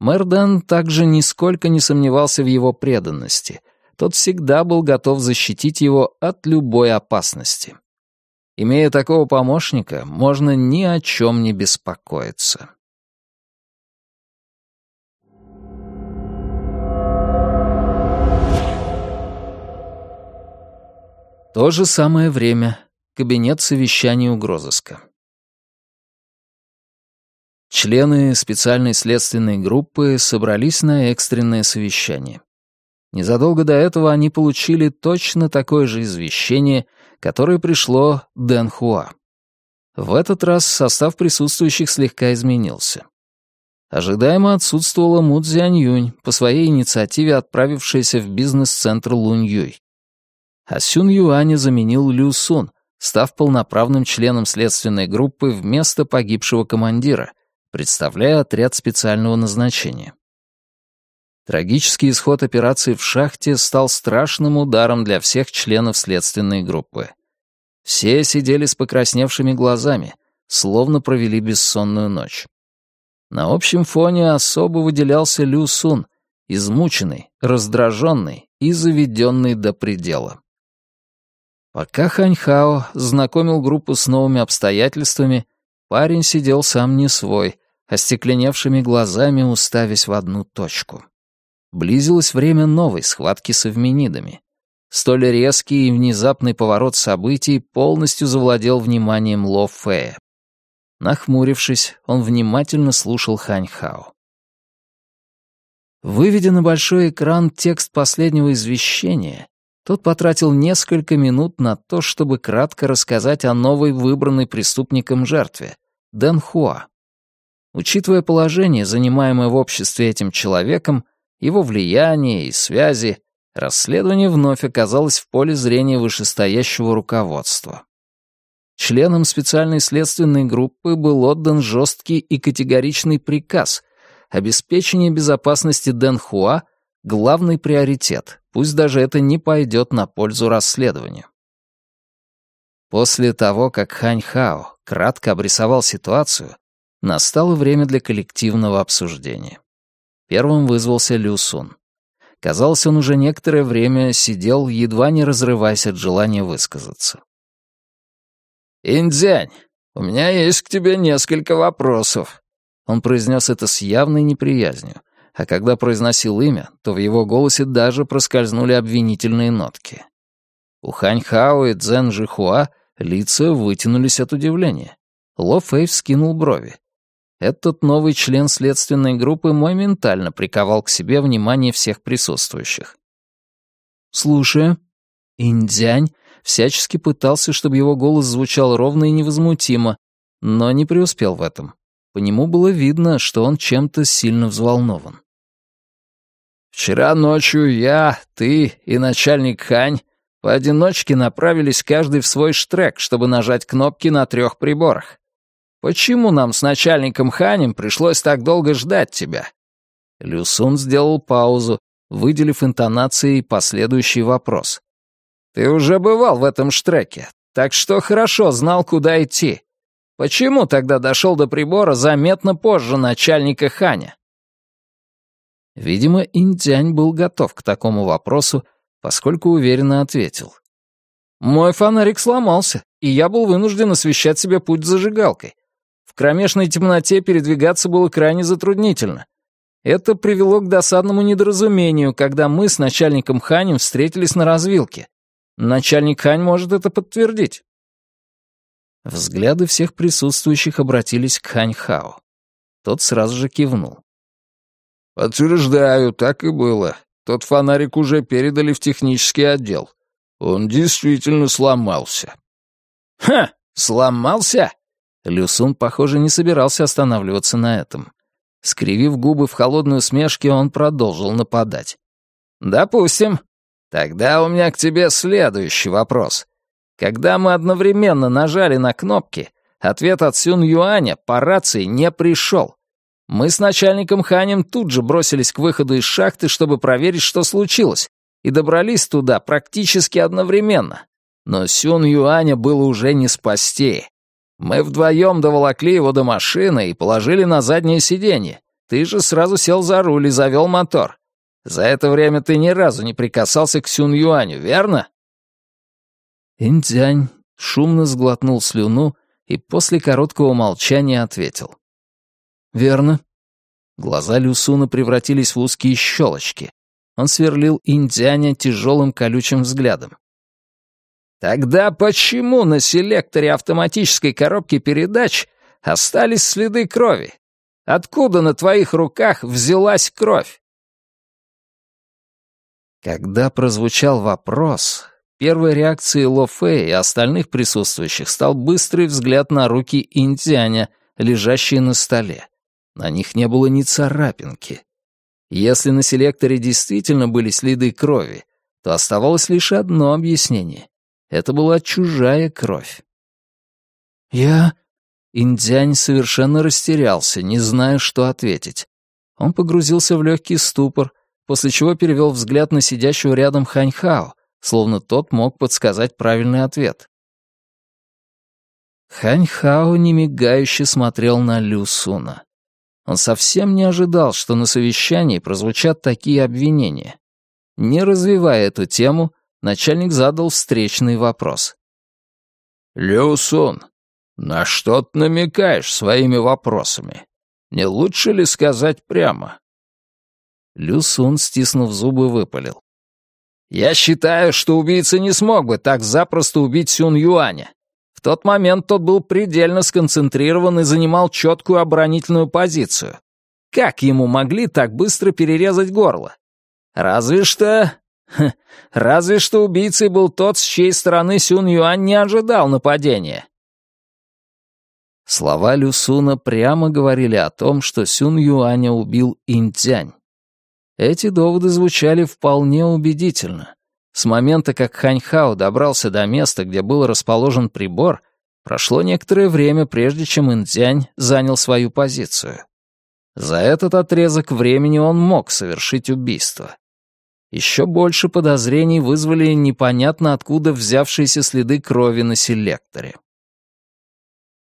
Мэрдан также нисколько не сомневался в его преданности. Тот всегда был готов защитить его от любой опасности. Имея такого помощника, можно ни о чем не беспокоиться. То же самое время. Кабинет совещаний угрозыска. Члены специальной следственной группы собрались на экстренное совещание. Незадолго до этого они получили точно такое же извещение, которое пришло Дэн Хуа. В этот раз состав присутствующих слегка изменился. Ожидаемо отсутствовала Му Цзянь по своей инициативе отправившаяся в бизнес-центр Лунь Юй. А Сюн Юаня заменил Лю Сун, став полноправным членом следственной группы вместо погибшего командира, представляя отряд специального назначения. Трагический исход операции в шахте стал страшным ударом для всех членов следственной группы. Все сидели с покрасневшими глазами, словно провели бессонную ночь. На общем фоне особо выделялся Лю Сун, измученный, раздраженный и заведенный до предела. Пока Ханьхао знакомил группу с новыми обстоятельствами, Парень сидел сам не свой, остекленевшими глазами уставясь в одну точку. Близилось время новой схватки с эвменидами. Столь резкий и внезапный поворот событий полностью завладел вниманием Ло Фея. Нахмурившись, он внимательно слушал Ханьхао. Выведя на большой экран текст последнего извещения, тот потратил несколько минут на то, чтобы кратко рассказать о новой выбранной преступником жертве — Дэн Хуа. Учитывая положение, занимаемое в обществе этим человеком, его влияние и связи, расследование вновь оказалось в поле зрения вышестоящего руководства. Членам специальной следственной группы был отдан жесткий и категоричный приказ обеспечение безопасности Дэн Хуа — главный приоритет, пусть даже это не пойдет на пользу расследованию. После того, как Хань Хао кратко обрисовал ситуацию, настало время для коллективного обсуждения. Первым вызвался Лю Сун. Казалось, он уже некоторое время сидел, едва не разрываясь от желания высказаться. «Индзянь, у меня есть к тебе несколько вопросов», он произнес это с явной неприязнью, а когда произносил имя, то в его голосе даже проскользнули обвинительные нотки. У Хань Хао и Цзэн Жихуа лица вытянулись от удивления. Ло Фэй вскинул брови. Этот новый член следственной группы моментально приковал к себе внимание всех присутствующих. Слушая, Индзянь всячески пытался, чтобы его голос звучал ровно и невозмутимо, но не преуспел в этом. По нему было видно, что он чем-то сильно взволнован. «Вчера ночью я, ты и начальник Хань поодиночке направились каждый в свой штрек, чтобы нажать кнопки на трех приборах. Почему нам с начальником Ханем пришлось так долго ждать тебя?» Люсун сделал паузу, выделив интонацией последующий вопрос. «Ты уже бывал в этом штреке, так что хорошо знал, куда идти. Почему тогда дошел до прибора заметно позже начальника Ханя? Видимо, Интянь был готов к такому вопросу, поскольку уверенно ответил. «Мой фонарик сломался, и я был вынужден освещать себе путь зажигалкой. В кромешной темноте передвигаться было крайне затруднительно. Это привело к досадному недоразумению, когда мы с начальником Ханем встретились на развилке. Начальник Хань может это подтвердить. Взгляды всех присутствующих обратились к Ханьхао. Тот сразу же кивнул. «Подтверждаю, так и было. Тот фонарик уже передали в технический отдел. Он действительно сломался». «Ха! Сломался?» Люсун, похоже, не собирался останавливаться на этом. Скривив губы в холодной усмешке, он продолжил нападать. «Допустим. Тогда у меня к тебе следующий вопрос. Когда мы одновременно нажали на кнопки, ответ от Сюн Юаня по рации не пришел. Мы с начальником Ханем тут же бросились к выходу из шахты, чтобы проверить, что случилось, и добрались туда практически одновременно. Но Сюн Юаня было уже не спасти. Мы вдвоем доволокли его до машины и положили на заднее сиденье. Ты же сразу сел за руль и завел мотор. За это время ты ни разу не прикасался к Сюн Юаню, верно? Индзянь шумно сглотнул слюну и после короткого молчания ответил. «Верно». Глаза Люсуна превратились в узкие щелочки. Он сверлил Индзяня тяжелым колючим взглядом. «Тогда почему на селекторе автоматической коробки передач остались следы крови? Откуда на твоих руках взялась кровь?» Когда прозвучал вопрос, Первой реакцией Ло Фэй и остальных присутствующих стал быстрый взгляд на руки Интяня, лежащие на столе. На них не было ни царапинки. Если на селекторе действительно были следы крови, то оставалось лишь одно объяснение. Это была чужая кровь. «Я...» Индзянь совершенно растерялся, не зная, что ответить. Он погрузился в легкий ступор, после чего перевел взгляд на сидящего рядом Ханьхао, словно тот мог подсказать правильный ответ. Хань Хао немигающе смотрел на Лю Суна. Он совсем не ожидал, что на совещании прозвучат такие обвинения. Не развивая эту тему, начальник задал встречный вопрос. «Лю Сун, «На что ты намекаешь своими вопросами? Не лучше ли сказать прямо?» Лю Сун, стиснув зубы, выпалил. «Я считаю, что убийца не смог бы так запросто убить Сюн Юаня. В тот момент тот был предельно сконцентрирован и занимал четкую оборонительную позицию. Как ему могли так быстро перерезать горло? Разве что... Разве что убийцей был тот, с чьей стороны Сюн Юань не ожидал нападения. Слова Люсуна прямо говорили о том, что Сюн Юаня убил Интянь. Эти доводы звучали вполне убедительно. С момента, как Ханьхао добрался до места, где был расположен прибор, прошло некоторое время, прежде чем Интянь занял свою позицию. За этот отрезок времени он мог совершить убийство. Еще больше подозрений вызвали непонятно откуда взявшиеся следы крови на селекторе.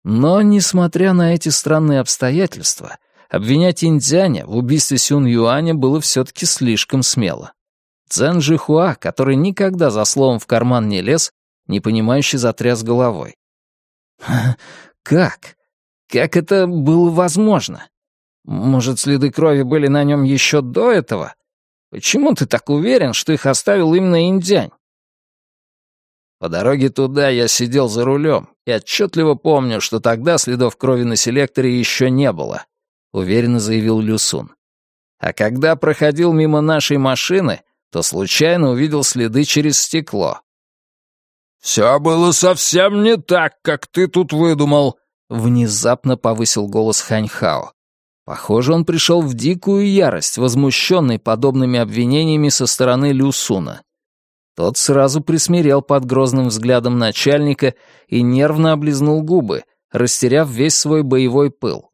Но, несмотря на эти странные обстоятельства, обвинять Индзяня в убийстве Сюн Юаня было все-таки слишком смело. Цзэн Жихуа, который никогда за словом в карман не лез, непонимающе затряс головой. «Как? Как это было возможно? Может, следы крови были на нем еще до этого? Почему ты так уверен, что их оставил именно индянь? По дороге туда я сидел за рулем и отчетливо помню, что тогда следов крови на селекторе еще не было, уверенно заявил Люсун. А когда проходил мимо нашей машины, то случайно увидел следы через стекло. «Все было совсем не так, как ты тут выдумал», — внезапно повысил голос Ханьхао. Похоже, он пришел в дикую ярость, возмущенный подобными обвинениями со стороны Люсуна. Тот сразу присмирел под грозным взглядом начальника и нервно облизнул губы, растеряв весь свой боевой пыл.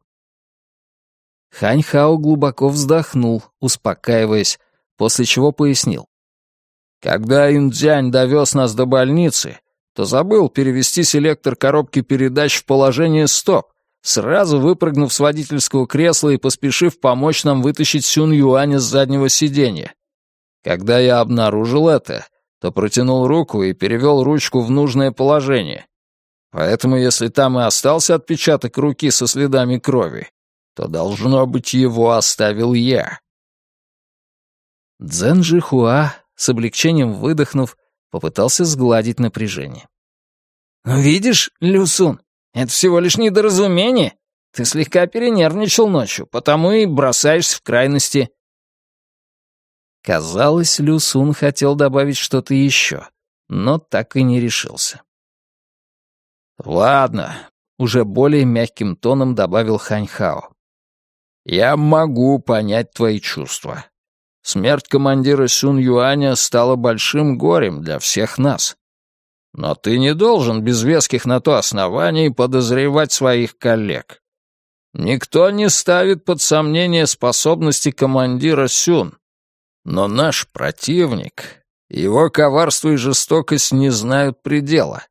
Хань Хао глубоко вздохнул, успокаиваясь, после чего пояснил. «Когда Индзянь довез нас до больницы, то забыл перевести селектор коробки передач в положение «стоп», сразу выпрыгнув с водительского кресла и поспешив помочь нам вытащить Сюн Юаня с заднего сиденья. Когда я обнаружил это, то протянул руку и перевел ручку в нужное положение. Поэтому если там и остался отпечаток руки со следами крови, то, должно быть, его оставил я. Цзэн Жихуа, с облегчением выдохнув, попытался сгладить напряжение. «Ну, «Видишь, Люсун, это всего лишь недоразумение. Ты слегка перенервничал ночью, потому и бросаешься в крайности». Казалось, Лю Сун хотел добавить что-то еще, но так и не решился. «Ладно», — уже более мягким тоном добавил Ханьхао. «Я могу понять твои чувства. Смерть командира Сюн Юаня стала большим горем для всех нас. Но ты не должен без веских на то оснований подозревать своих коллег. Никто не ставит под сомнение способности командира Сюн. Но наш противник, его коварство и жестокость не знают предела.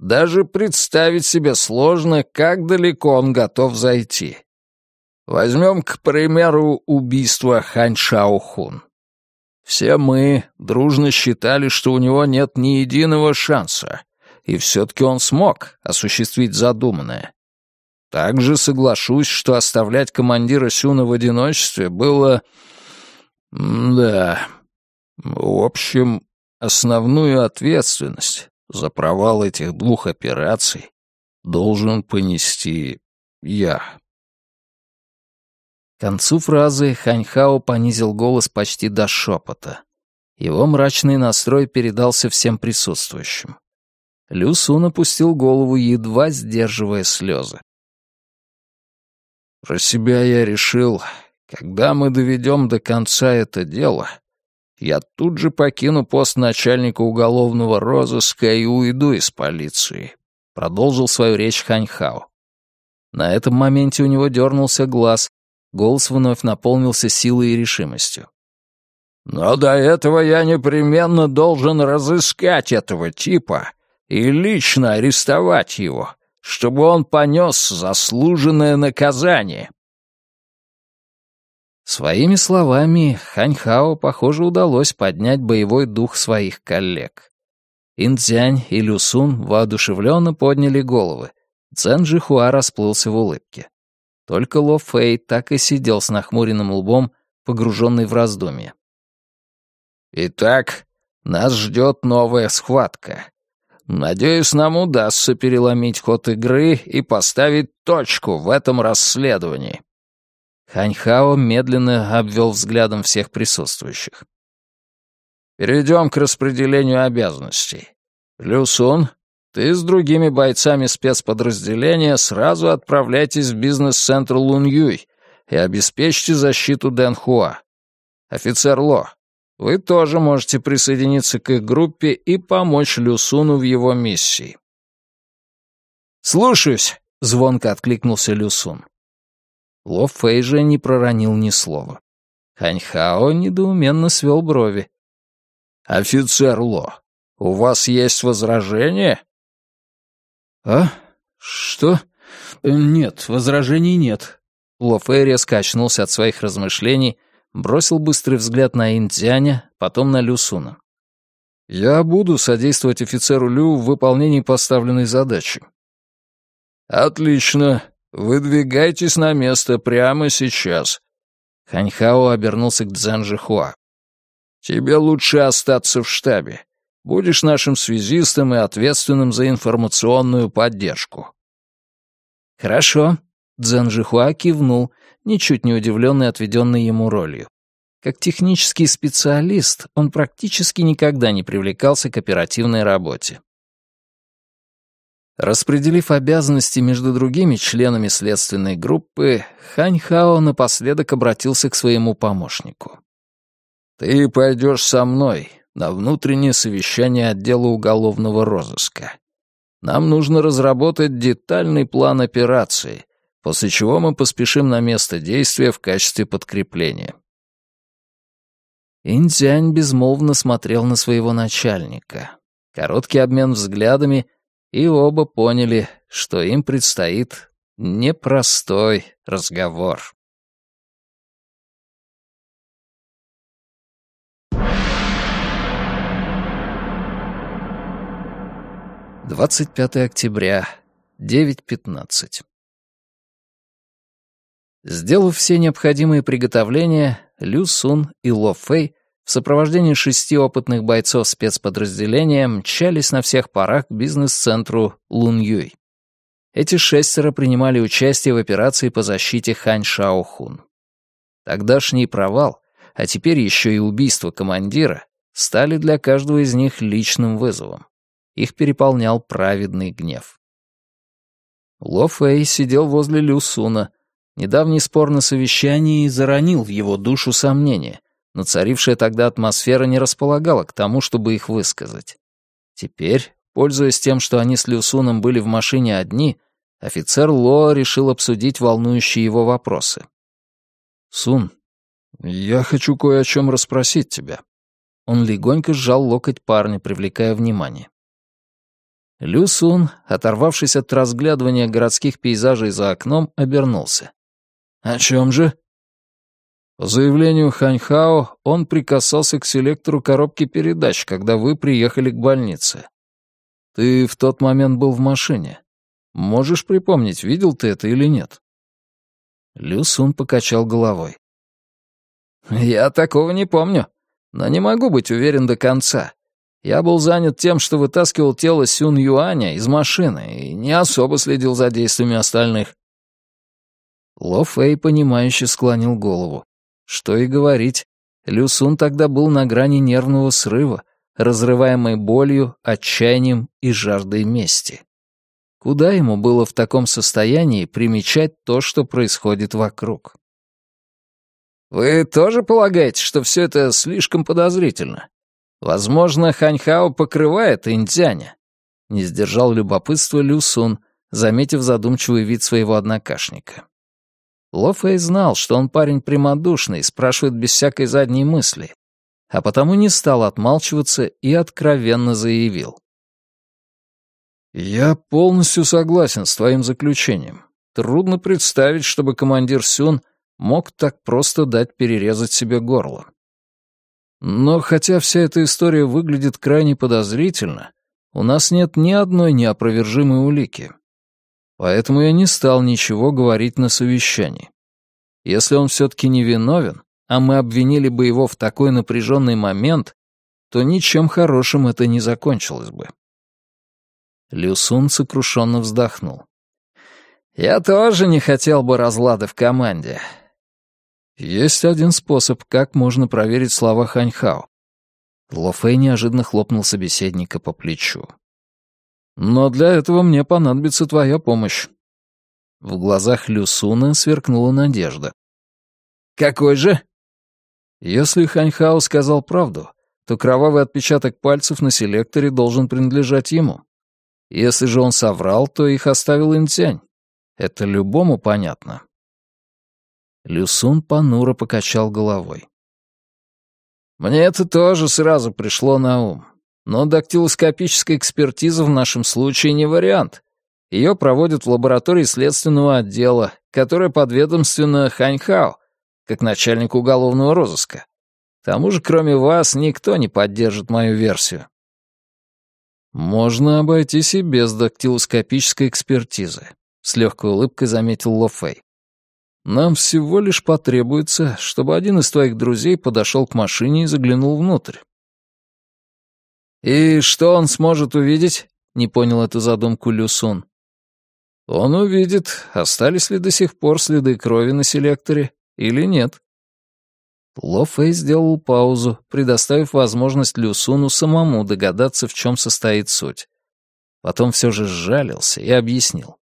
Даже представить себе сложно, как далеко он готов зайти. Возьмем, к примеру, убийство Хань Шаохун. Все мы дружно считали, что у него нет ни единого шанса, и все-таки он смог осуществить задуманное. Также соглашусь, что оставлять командира Сюна в одиночестве было... Да... В общем, основную ответственность за провал этих двух операций должен понести я. Концу фразы Ханьхао понизил голос почти до шепота. Его мрачный настрой передался всем присутствующим. Лю Сун опустил голову, едва сдерживая слезы. «Про себя я решил, когда мы доведем до конца это дело, я тут же покину пост начальника уголовного розыска и уйду из полиции», — продолжил свою речь Ханьхао. На этом моменте у него дернулся глаз, Голос вновь наполнился силой и решимостью. «Но до этого я непременно должен разыскать этого типа и лично арестовать его, чтобы он понес заслуженное наказание». Своими словами Ханьхао, похоже, удалось поднять боевой дух своих коллег. Инцзянь и Люсун воодушевленно подняли головы. Цзэн Жихуа расплылся в улыбке. Только Ло Фэй так и сидел с нахмуренным лбом, погруженный в раздумье. «Итак, нас ждет новая схватка. Надеюсь, нам удастся переломить ход игры и поставить точку в этом расследовании». Ханьхао медленно обвел взглядом всех присутствующих. «Перейдем к распределению обязанностей. Люсун, ты с другими бойцами спецподразделения сразу отправляйтесь в бизнес-центр Луньюй и обеспечьте защиту Дэнхуа. Офицер Ло, вы тоже можете присоединиться к их группе и помочь Люсуну в его миссии. «Слушаюсь», — звонко откликнулся Люсун. Ло Фэй же не проронил ни слова. Ханьхао недоуменно свел брови. «Офицер Ло, у вас есть возражения?» «А? Что? Э, нет, возражений нет». Ло Фэй резко очнулся от своих размышлений, бросил быстрый взгляд на Интяня, потом на Люсуна. «Я буду содействовать офицеру Лю в выполнении поставленной задачи». «Отлично. Выдвигайтесь на место прямо сейчас». Ханьхао обернулся к Цзэнжихуа. «Тебе лучше остаться в штабе. Будешь нашим связистом и ответственным за информационную поддержку». «Хорошо», — Цзэнжихуа кивнул, ничуть не удивленный отведенной ему ролью. Как технический специалист он практически никогда не привлекался к оперативной работе. Распределив обязанности между другими членами следственной группы, Хань Хао напоследок обратился к своему помощнику. «Ты пойдешь со мной на внутреннее совещание отдела уголовного розыска. Нам нужно разработать детальный план операции, после чего мы поспешим на место действия в качестве подкрепления». Интянь безмолвно смотрел на своего начальника. Короткий обмен взглядами, и оба поняли, что им предстоит непростой разговор. 25 октября, 9.15. Сделав все необходимые приготовления, Лю Сун и Ло Фэй в сопровождении шести опытных бойцов спецподразделения мчались на всех парах к бизнес-центру Лун Юй. Эти шестеро принимали участие в операции по защите Хань Шаохун. Тогдашний провал, а теперь еще и убийство командира, стали для каждого из них личным вызовом. Их переполнял праведный гнев. Ло Фэй сидел возле Лю Суна. Недавний спор на совещании заронил в его душу сомнения, но царившая тогда атмосфера не располагала к тому, чтобы их высказать. Теперь, пользуясь тем, что они с Люсуном были в машине одни, офицер Ло решил обсудить волнующие его вопросы. «Сун, я хочу кое о чем расспросить тебя». Он легонько сжал локоть парня, привлекая внимание. Лю Сун, оторвавшись от разглядывания городских пейзажей за окном, обернулся. «О чем же?» По заявлению Ханьхао, он прикасался к селектору коробки передач, когда вы приехали к больнице. Ты в тот момент был в машине. Можешь припомнить, видел ты это или нет?» Лю Сун покачал головой. «Я такого не помню, но не могу быть уверен до конца. Я был занят тем, что вытаскивал тело Сюн Юаня из машины и не особо следил за действиями остальных. Ло Фэй, понимающе склонил голову. Что и говорить, Лю Сун тогда был на грани нервного срыва, разрываемой болью, отчаянием и жаждой мести. Куда ему было в таком состоянии примечать то, что происходит вокруг? «Вы тоже полагаете, что все это слишком подозрительно?» Возможно, Ханьхао покрывает индзяня. Не сдержал любопытства Люсун, заметив задумчивый вид своего однокашника. Ло Фэй знал, что он парень прямодушный, спрашивает без всякой задней мысли, а потому не стал отмалчиваться и откровенно заявил. «Я полностью согласен с твоим заключением. Трудно представить, чтобы командир Сюн мог так просто дать перерезать себе горло. Но хотя вся эта история выглядит крайне подозрительно, у нас нет ни одной неопровержимой улики. Поэтому я не стал ничего говорить на совещании. Если он все-таки не виновен, а мы обвинили бы его в такой напряженный момент, то ничем хорошим это не закончилось бы. Люсун сокрушенно вздохнул. «Я тоже не хотел бы разлада в команде. Есть один способ, как можно проверить слова Ханьхао. Ло Фэй неожиданно хлопнул собеседника по плечу. «Но для этого мне понадобится твоя помощь». В глазах Люсуна сверкнула надежда. «Какой же?» Если Ханьхао сказал правду, то кровавый отпечаток пальцев на селекторе должен принадлежать ему. Если же он соврал, то их оставил Интянь. Это любому понятно. Люсун понуро покачал головой. Мне это тоже сразу пришло на ум. Но дактилоскопическая экспертиза в нашем случае не вариант. Ее проводят в лаборатории следственного отдела, которая подведомственна Ханьхао, как начальник уголовного розыска. К тому же, кроме вас, никто не поддержит мою версию. Можно обойтись и без дактилоскопической экспертизы, с легкой улыбкой заметил Ло Фэй. Нам всего лишь потребуется, чтобы один из твоих друзей подошел к машине и заглянул внутрь. «И что он сможет увидеть?» — не понял эту задумку Люсун. «Он увидит, остались ли до сих пор следы крови на селекторе или нет». Ло Фэй сделал паузу, предоставив возможность Люсуну самому догадаться, в чем состоит суть. Потом все же сжалился и объяснил.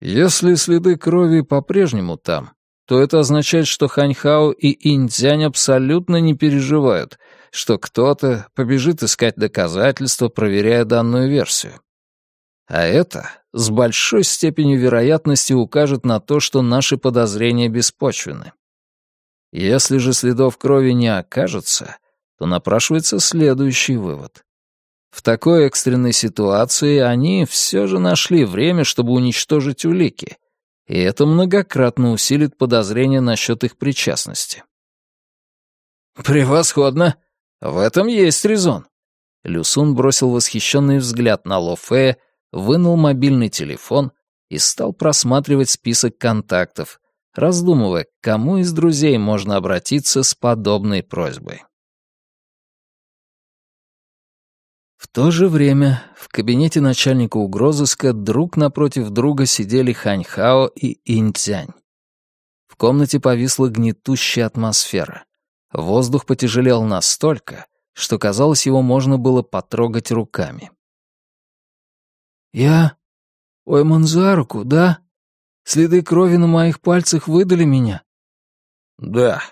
«Если следы крови по-прежнему там, то это означает, что Ханьхао и Инцзянь абсолютно не переживают, что кто-то побежит искать доказательства, проверяя данную версию. А это с большой степенью вероятности укажет на то, что наши подозрения беспочвены. Если же следов крови не окажется, то напрашивается следующий вывод. В такой экстренной ситуации они все же нашли время, чтобы уничтожить улики, и это многократно усилит подозрения насчет их причастности. «Превосходно! В этом есть резон!» Люсун бросил восхищенный взгляд на Ло Фея, вынул мобильный телефон и стал просматривать список контактов, раздумывая, к кому из друзей можно обратиться с подобной просьбой. В то же время в кабинете начальника угрозыска друг напротив друга сидели Ханьхао и Интянь. В комнате повисла гнетущая атмосфера. Воздух потяжелел настолько, что, казалось, его можно было потрогать руками. «Я пойман за руку, да?» Следы крови на моих пальцах выдали меня?» «Да».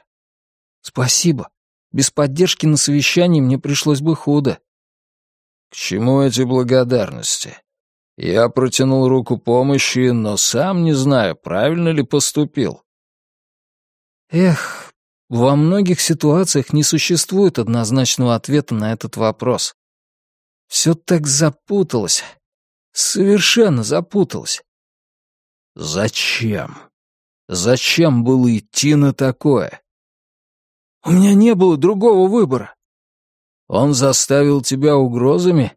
«Спасибо. Без поддержки на совещании мне пришлось бы худо». «К чему эти благодарности? Я протянул руку помощи, но сам не знаю, правильно ли поступил». «Эх, во многих ситуациях не существует однозначного ответа на этот вопрос. Все так запуталось. Совершенно запуталось. Зачем? Зачем было идти на такое? У меня не было другого выбора. Он заставил тебя угрозами?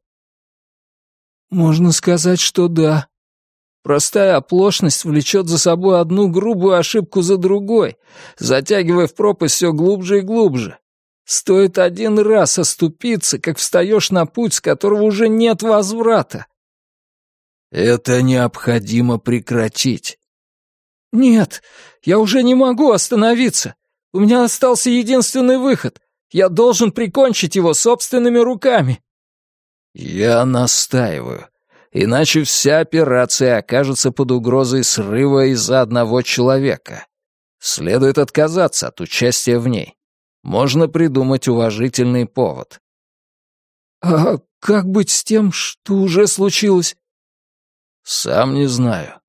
Можно сказать, что да. Простая оплошность влечет за собой одну грубую ошибку за другой, затягивая в пропасть все глубже и глубже. Стоит один раз оступиться, как встаешь на путь, с которого уже нет возврата. Это необходимо прекратить. Нет, я уже не могу остановиться. У меня остался единственный выход. Я должен прикончить его собственными руками. Я настаиваю. Иначе вся операция окажется под угрозой срыва из-за одного человека. Следует отказаться от участия в ней. Можно придумать уважительный повод. А как быть с тем, что уже случилось? Сам не знаю.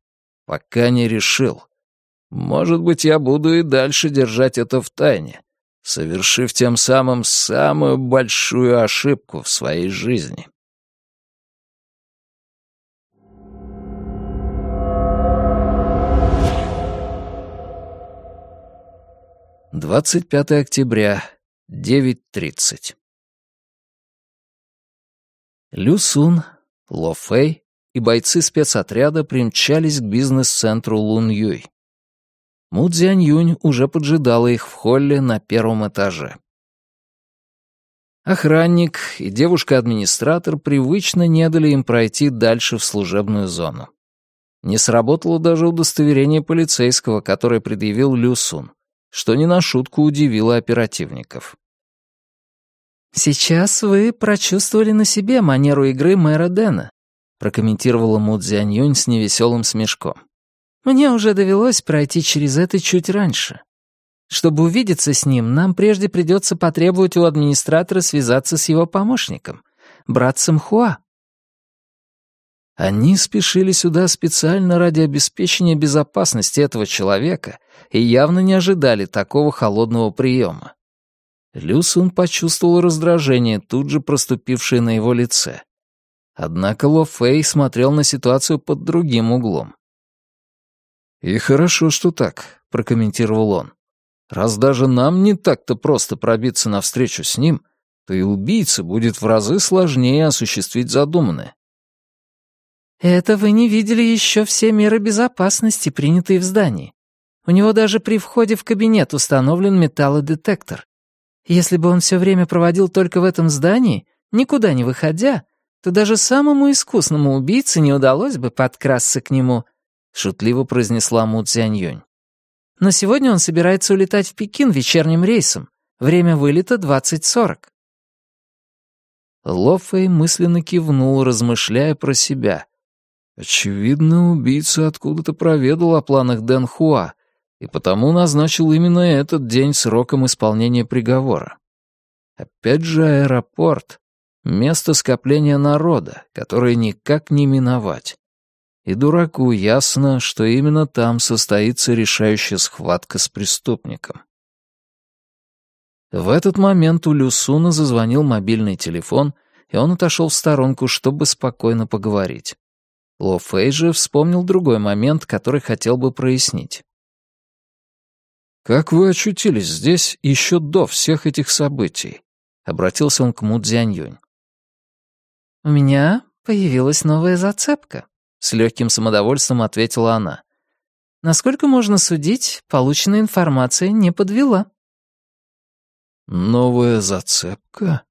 Пока не решил. Может быть, я буду и дальше держать это в тайне, совершив тем самым самую большую ошибку в своей жизни. Двадцать пятое октября, девять тридцать. Лю Сун, Ло Фэй и бойцы спецотряда примчались к бизнес-центру Лун Юй. Му Цзянь Юнь уже поджидала их в холле на первом этаже. Охранник и девушка-администратор привычно не дали им пройти дальше в служебную зону. Не сработало даже удостоверение полицейского, которое предъявил Лю Сун, что не на шутку удивило оперативников. «Сейчас вы прочувствовали на себе манеру игры мэра Дэна», прокомментировала Му Цзянь Юнь с невеселым смешком. «Мне уже довелось пройти через это чуть раньше. Чтобы увидеться с ним, нам прежде придется потребовать у администратора связаться с его помощником, братцем Хуа. Они спешили сюда специально ради обеспечения безопасности этого человека и явно не ожидали такого холодного приема. Люсун почувствовал раздражение, тут же проступившее на его лице. Однако Ло Фэй смотрел на ситуацию под другим углом. «И хорошо, что так», — прокомментировал он. Раз даже нам не так-то просто пробиться навстречу с ним, то и убийце будет в разы сложнее осуществить задуманное. Это вы не видели еще все меры безопасности, принятые в здании. У него даже при входе в кабинет установлен металлодетектор. Если бы он все время проводил только в этом здании, никуда не выходя, то даже самому искусному убийце не удалось бы подкрасться к нему», — шутливо произнесла Му Цзяньюнь. Но сегодня он собирается улетать в Пекин вечерним рейсом. Время вылета 20.40. Ло Фэй мысленно кивнул, размышляя про себя. Очевидно, убийца откуда-то проведал о планах Дэн Хуа и потому назначил именно этот день сроком исполнения приговора. Опять же аэропорт — место скопления народа, которое никак не миновать и дураку ясно, что именно там состоится решающая схватка с преступником. В этот момент у Люсуна зазвонил мобильный телефон, и он отошел в сторонку, чтобы спокойно поговорить. Ло Фэй же вспомнил другой момент, который хотел бы прояснить. «Как вы очутились здесь еще до всех этих событий?» — обратился он к Му Цзяньюнь. «У меня появилась новая зацепка», с легким самодовольством ответила она. Насколько можно судить, полученная информация не подвела. Новая зацепка?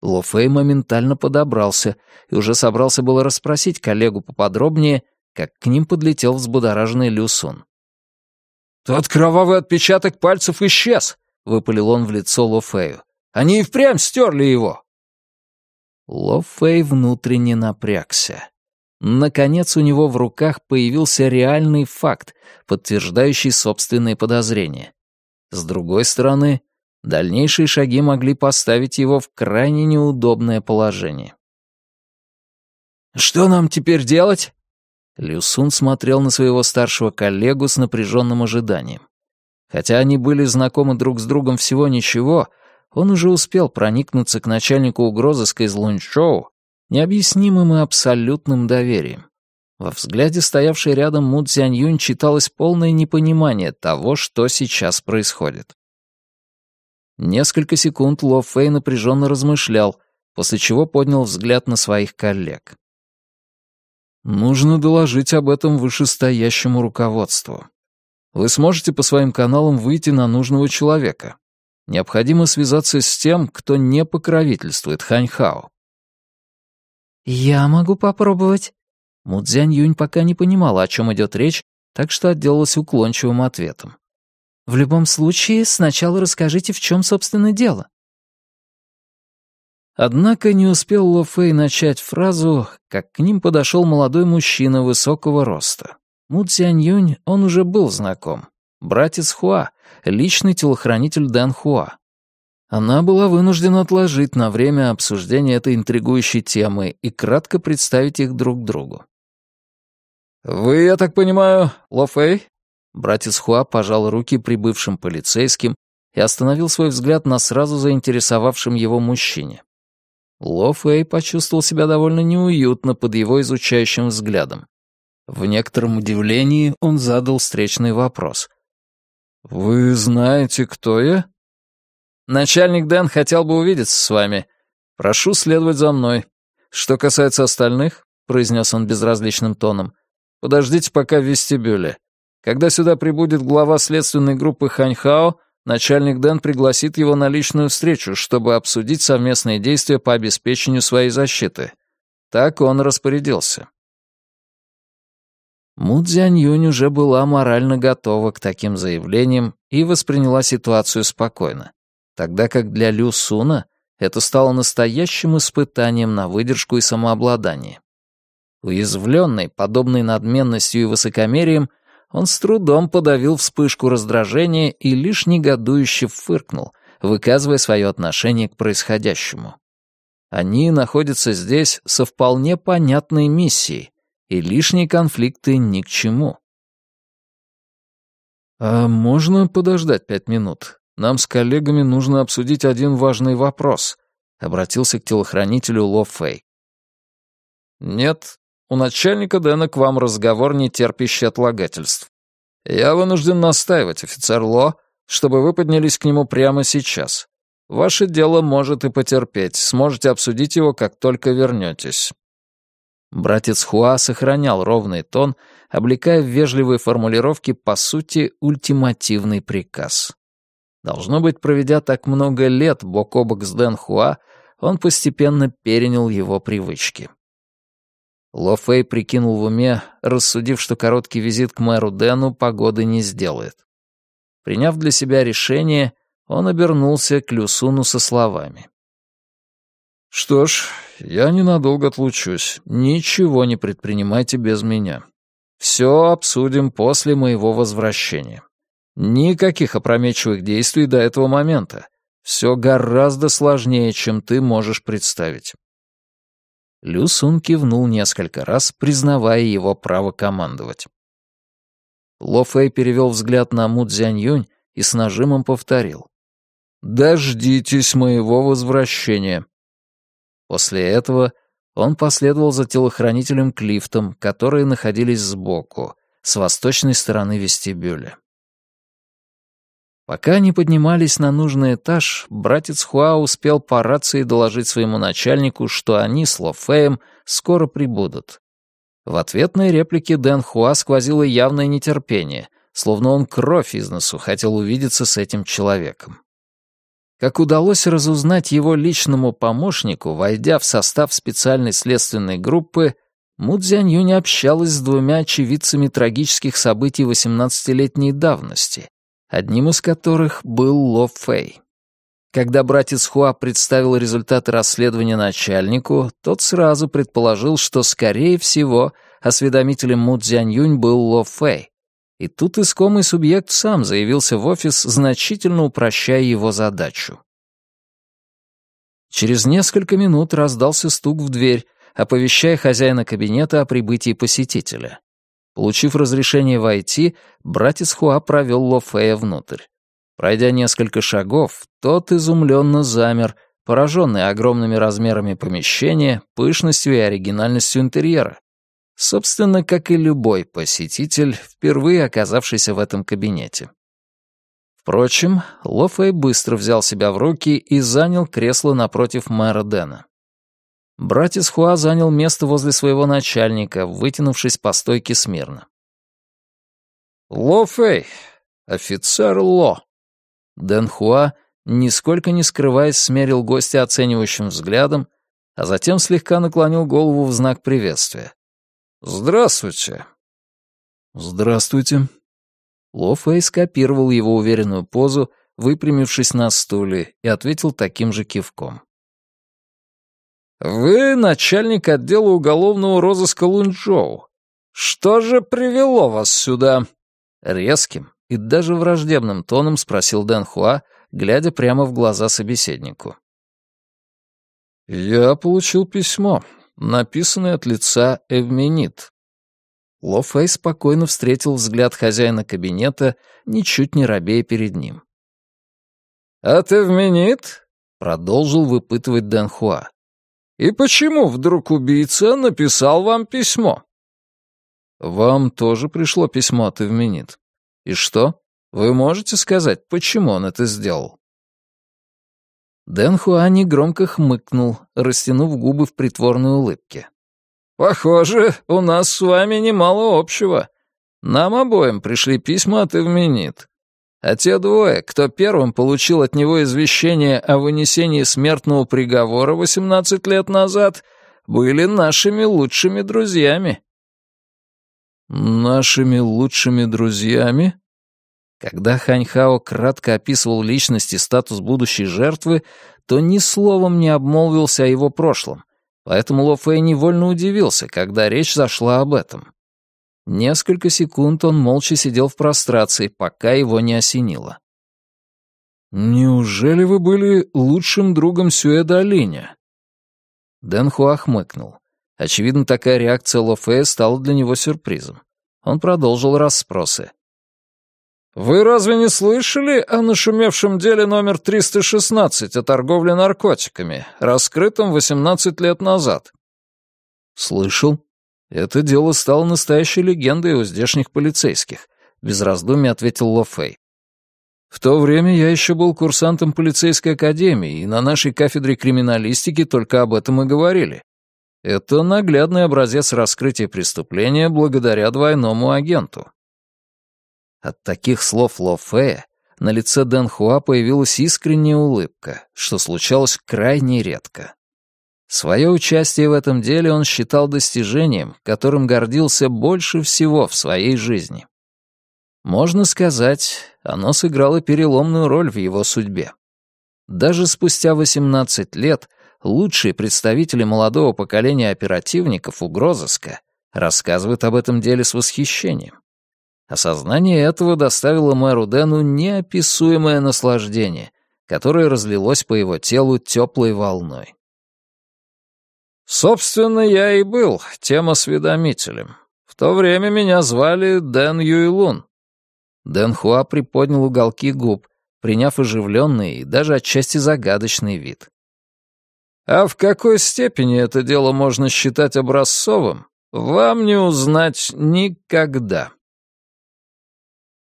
Ло Фэй моментально подобрался и уже собрался было расспросить коллегу поподробнее, как к ним подлетел взбудораженный Люсун. «Тот кровавый отпечаток пальцев исчез!» — выпалил он в лицо Ло Фэю. «Они и впрямь стерли его!» Ло Фэй внутренне напрягся. Наконец у него в руках появился реальный факт, подтверждающий собственные подозрения. С другой стороны, дальнейшие шаги могли поставить его в крайне неудобное положение. «Что нам теперь делать?» Люсун смотрел на своего старшего коллегу с напряженным ожиданием. Хотя они были знакомы друг с другом всего ничего, он уже успел проникнуться к начальнику угрозыска из Лунчжоу необъяснимым и абсолютным доверием. Во взгляде стоявшей рядом Му Цзянь читалось полное непонимание того, что сейчас происходит. Несколько секунд Ло Фэй напряженно размышлял, после чего поднял взгляд на своих коллег. «Нужно доложить об этом вышестоящему руководству. Вы сможете по своим каналам выйти на нужного человека. Необходимо связаться с тем, кто не покровительствует Ханьхао. «Я могу попробовать». Мудзянь Юнь пока не понимала, о чем идет речь, так что отделалась уклончивым ответом. «В любом случае, сначала расскажите, в чем, собственно, дело». Однако не успел Ло Фэй начать фразу, как к ним подошел молодой мужчина высокого роста. Му Юнь он уже был знаком. Братец Хуа, личный телохранитель Дэн Хуа. Она была вынуждена отложить на время обсуждение этой интригующей темы и кратко представить их друг другу. «Вы, я так понимаю, Ло Фэй?» Братец Хуа пожал руки прибывшим полицейским и остановил свой взгляд на сразу заинтересовавшем его мужчине. Ло Фэй почувствовал себя довольно неуютно под его изучающим взглядом. В некотором удивлении он задал встречный вопрос. «Вы знаете, кто я?» Начальник Дэн хотел бы увидеться с вами. Прошу следовать за мной. Что касается остальных, произнес он безразличным тоном. «Подождите пока в вестибюле. Когда сюда прибудет глава следственной группы Ханьхао, начальник Дэн пригласит его на личную встречу, чтобы обсудить совместные действия по обеспечению своей защиты. Так он распорядился. Му Цзянь-Юнь уже была морально готова к таким заявлениям и восприняла ситуацию спокойно, тогда как для Лю Суна это стало настоящим испытанием на выдержку и самообладание. Уязвленный, подобной надменностью и высокомерием, он с трудом подавил вспышку раздражения и лишь негодующе фыркнул, выказывая свое отношение к происходящему. Они находятся здесь со вполне понятной миссией, и лишние конфликты ни к чему. «А можно подождать пять минут? Нам с коллегами нужно обсудить один важный вопрос», — обратился к телохранителю Ло Фэй. «Нет, у начальника Дэна к вам разговор, не терпящий отлагательств. Я вынужден настаивать, офицер Ло, чтобы вы поднялись к нему прямо сейчас. Ваше дело может и потерпеть, сможете обсудить его, как только вернетесь». Братец Хуа сохранял ровный тон, облекая в вежливые формулировки, по сути, ультимативный приказ. Должно быть, проведя так много лет бок о бок с Дэн Хуа, он постепенно перенял его привычки. Ло Фэй прикинул в уме, рассудив, что короткий визит к мэру Дэну погоды не сделает. Приняв для себя решение, он обернулся к Люсуну со словами. «Что ж, я ненадолго отлучусь. Ничего не предпринимайте без меня. Все обсудим после моего возвращения. Никаких опрометчивых действий до этого момента. Все гораздо сложнее, чем ты можешь представить». Лю Сун кивнул несколько раз, признавая его право командовать. Ло Фэй перевел взгляд на Му Цзянь Юнь и с нажимом повторил. «Дождитесь моего возвращения». После этого он последовал за телохранителем к лифтам, которые находились сбоку, с восточной стороны вестибюля. Пока они поднимались на нужный этаж, братец Хуа успел по рации доложить своему начальнику, что они с Ло Феем скоро прибудут. В ответной реплике Дэн Хуа сквозило явное нетерпение, словно он кровь из носу хотел увидеться с этим человеком. Как удалось разузнать его личному помощнику, войдя в состав специальной следственной группы, Му Цзянь общалась с двумя очевидцами трагических событий 18-летней давности, одним из которых был Ло Фэй. Когда братец Хуа представил результаты расследования начальнику, тот сразу предположил, что, скорее всего, осведомителем Му Цзянь был Ло Фэй, и тут искомый субъект сам заявился в офис, значительно упрощая его задачу. Через несколько минут раздался стук в дверь, оповещая хозяина кабинета о прибытии посетителя. Получив разрешение войти, братец Хуа провел Ло Фея внутрь. Пройдя несколько шагов, тот изумленно замер, пораженный огромными размерами помещения, пышностью и оригинальностью интерьера. Собственно, как и любой посетитель, впервые оказавшийся в этом кабинете. Впрочем, Ло Фэй быстро взял себя в руки и занял кресло напротив мэра Дэна. Братец Хуа занял место возле своего начальника, вытянувшись по стойке смирно. «Ло Фэй, офицер Ло!» Дэн Хуа, нисколько не скрываясь, смерил гостя оценивающим взглядом, а затем слегка наклонил голову в знак приветствия. «Здравствуйте». «Здравствуйте». Ло Фэй скопировал его уверенную позу, выпрямившись на стуле, и ответил таким же кивком. «Вы начальник отдела уголовного розыска Лунчжоу. Что же привело вас сюда?» Резким и даже враждебным тоном спросил Дэн Хуа, глядя прямо в глаза собеседнику. «Я получил письмо», написанный от лица Эвменит. Ло Фэй спокойно встретил взгляд хозяина кабинета, ничуть не робея перед ним. «От Эвменит?» — продолжил выпытывать Дэн Хуа. «И почему вдруг убийца написал вам письмо?» «Вам тоже пришло письмо от Эвменит. И что? Вы можете сказать, почему он это сделал?» Дэн Хуани громко хмыкнул, растянув губы в притворной улыбке. Похоже, у нас с вами немало общего. Нам обоим пришли письма от Эвменит. А те двое, кто первым получил от него извещение о вынесении смертного приговора 18 лет назад, были нашими лучшими друзьями». «Нашими лучшими друзьями?» Когда Ханьхао кратко описывал личность и статус будущей жертвы, то ни словом не обмолвился о его прошлом, поэтому Ло Фэй невольно удивился, когда речь зашла об этом. Несколько секунд он молча сидел в прострации, пока его не осенило. «Неужели вы были лучшим другом Сюэда Линя?» Дэн Хуа хмыкнул. Очевидно, такая реакция Ло Фэя стала для него сюрпризом. Он продолжил расспросы. «Вы разве не слышали о нашумевшем деле номер 316 о торговле наркотиками, раскрытом 18 лет назад?» «Слышал. Это дело стало настоящей легендой у здешних полицейских», — без раздумий ответил Ло Фэй. «В то время я еще был курсантом полицейской академии, и на нашей кафедре криминалистики только об этом и говорили. Это наглядный образец раскрытия преступления благодаря двойному агенту». От таких слов Ло Фея на лице Дэн Хуа появилась искренняя улыбка, что случалось крайне редко. Свое участие в этом деле он считал достижением, которым гордился больше всего в своей жизни. Можно сказать, оно сыграло переломную роль в его судьбе. Даже спустя 18 лет лучшие представители молодого поколения оперативников угрозыска рассказывают об этом деле с восхищением. Осознание этого доставило мэру Дэну неописуемое наслаждение, которое разлилось по его телу теплой волной. «Собственно, я и был тем осведомителем. В то время меня звали Дэн Юйлун». Дэн Хуа приподнял уголки губ, приняв оживленный и даже отчасти загадочный вид. «А в какой степени это дело можно считать образцовым, вам не узнать никогда».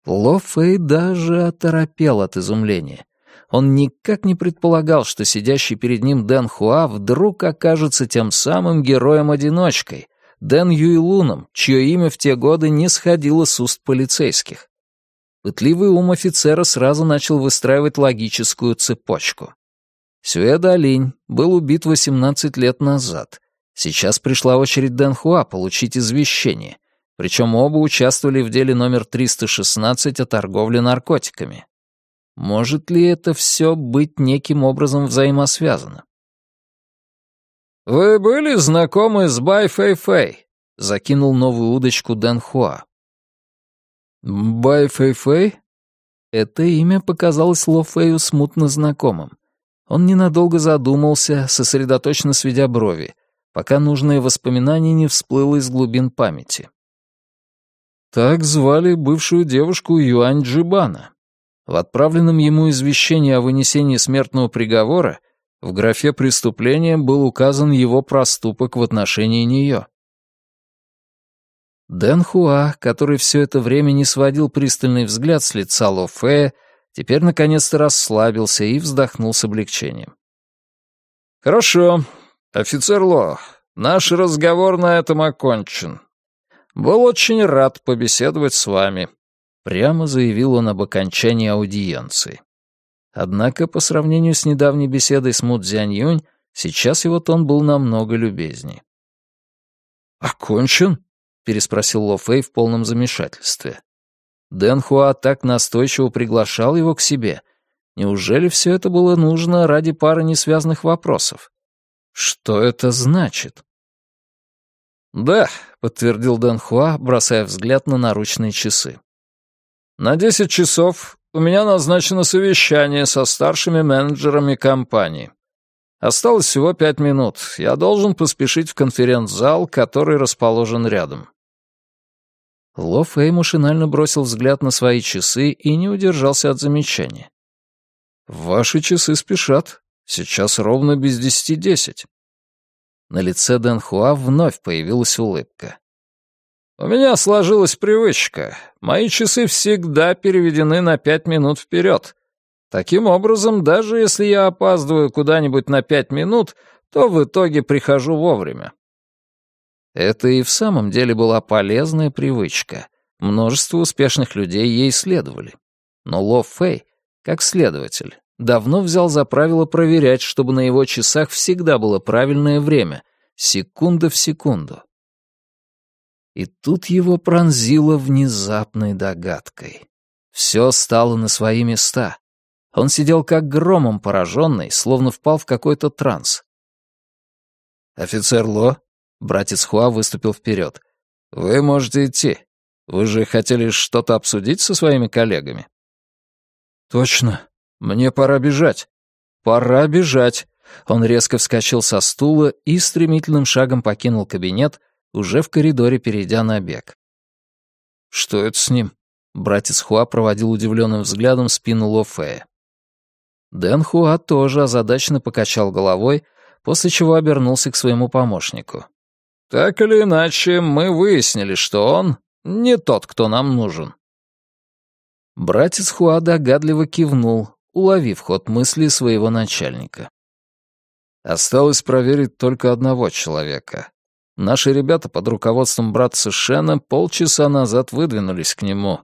Ло Фэй даже оторопел от изумления. Он никак не предполагал, что сидящий перед ним Дэн Хуа вдруг окажется тем самым героем-одиночкой, Дэн Юйлуном, чье имя в те годы не сходило с уст полицейских. Пытливый ум офицера сразу начал выстраивать логическую цепочку. Сюэда Линь был убит 18 лет назад. Сейчас пришла очередь Дэн Хуа получить извещение — причем оба участвовали в деле номер 316 о торговле наркотиками. Может ли это все быть неким образом взаимосвязано? «Вы были знакомы с Бай Фэй Фэй?» — закинул новую удочку Дэн Хуа. «Бай Фэй Фэй?» Это имя показалось Ло Фэю смутно знакомым. Он ненадолго задумался, сосредоточенно сведя брови, пока нужное воспоминание не всплыло из глубин памяти. Так звали бывшую девушку Юань Джибана. В отправленном ему извещении о вынесении смертного приговора в графе преступления был указан его проступок в отношении нее. Дэн Хуа, который все это время не сводил пристальный взгляд с лица Ло Фея, теперь наконец-то расслабился и вздохнул с облегчением. «Хорошо, офицер Ло, наш разговор на этом окончен. «Был очень рад побеседовать с вами», — прямо заявил он об окончании аудиенции. Однако, по сравнению с недавней беседой с Му Цзянь сейчас его тон был намного любезней. «Окончен?» — переспросил Ло Фэй в полном замешательстве. Дэн Хуа так настойчиво приглашал его к себе. Неужели все это было нужно ради пары несвязанных вопросов? Что это значит? «Да», — подтвердил Дэн Хуа, бросая взгляд на наручные часы. «На десять часов у меня назначено совещание со старшими менеджерами компании. Осталось всего пять минут. Я должен поспешить в конференц-зал, который расположен рядом». Ло Фэй машинально бросил взгляд на свои часы и не удержался от замечания. «Ваши часы спешат. Сейчас ровно без десяти десять». На лице Дэн Хуа вновь появилась улыбка. «У меня сложилась привычка. Мои часы всегда переведены на пять минут вперед. Таким образом, даже если я опаздываю куда-нибудь на пять минут, то в итоге прихожу вовремя». Это и в самом деле была полезная привычка. Множество успешных людей ей следовали. Но Ло Фэй, как следователь, давно взял за правило проверять, чтобы на его часах всегда было правильное время, секунда в секунду. И тут его пронзило внезапной догадкой. Все стало на свои места. Он сидел как громом пораженный, словно впал в какой-то транс. «Офицер Ло», — братец Хуа выступил вперед, — «вы можете идти. Вы же хотели что-то обсудить со своими коллегами?» «Точно. Мне пора бежать. Пора бежать». Он резко вскочил со стула и стремительным шагом покинул кабинет, уже в коридоре перейдя на бег. «Что это с ним?» Братец Хуа проводил удивленным взглядом спину Ло Фея. Дэн Хуа тоже озадаченно покачал головой, после чего обернулся к своему помощнику. «Так или иначе, мы выяснили, что он не тот, кто нам нужен». Братец Хуа догадливо кивнул, уловив ход мысли своего начальника. Осталось проверить только одного человека. Наши ребята под руководством братца Шена полчаса назад выдвинулись к нему.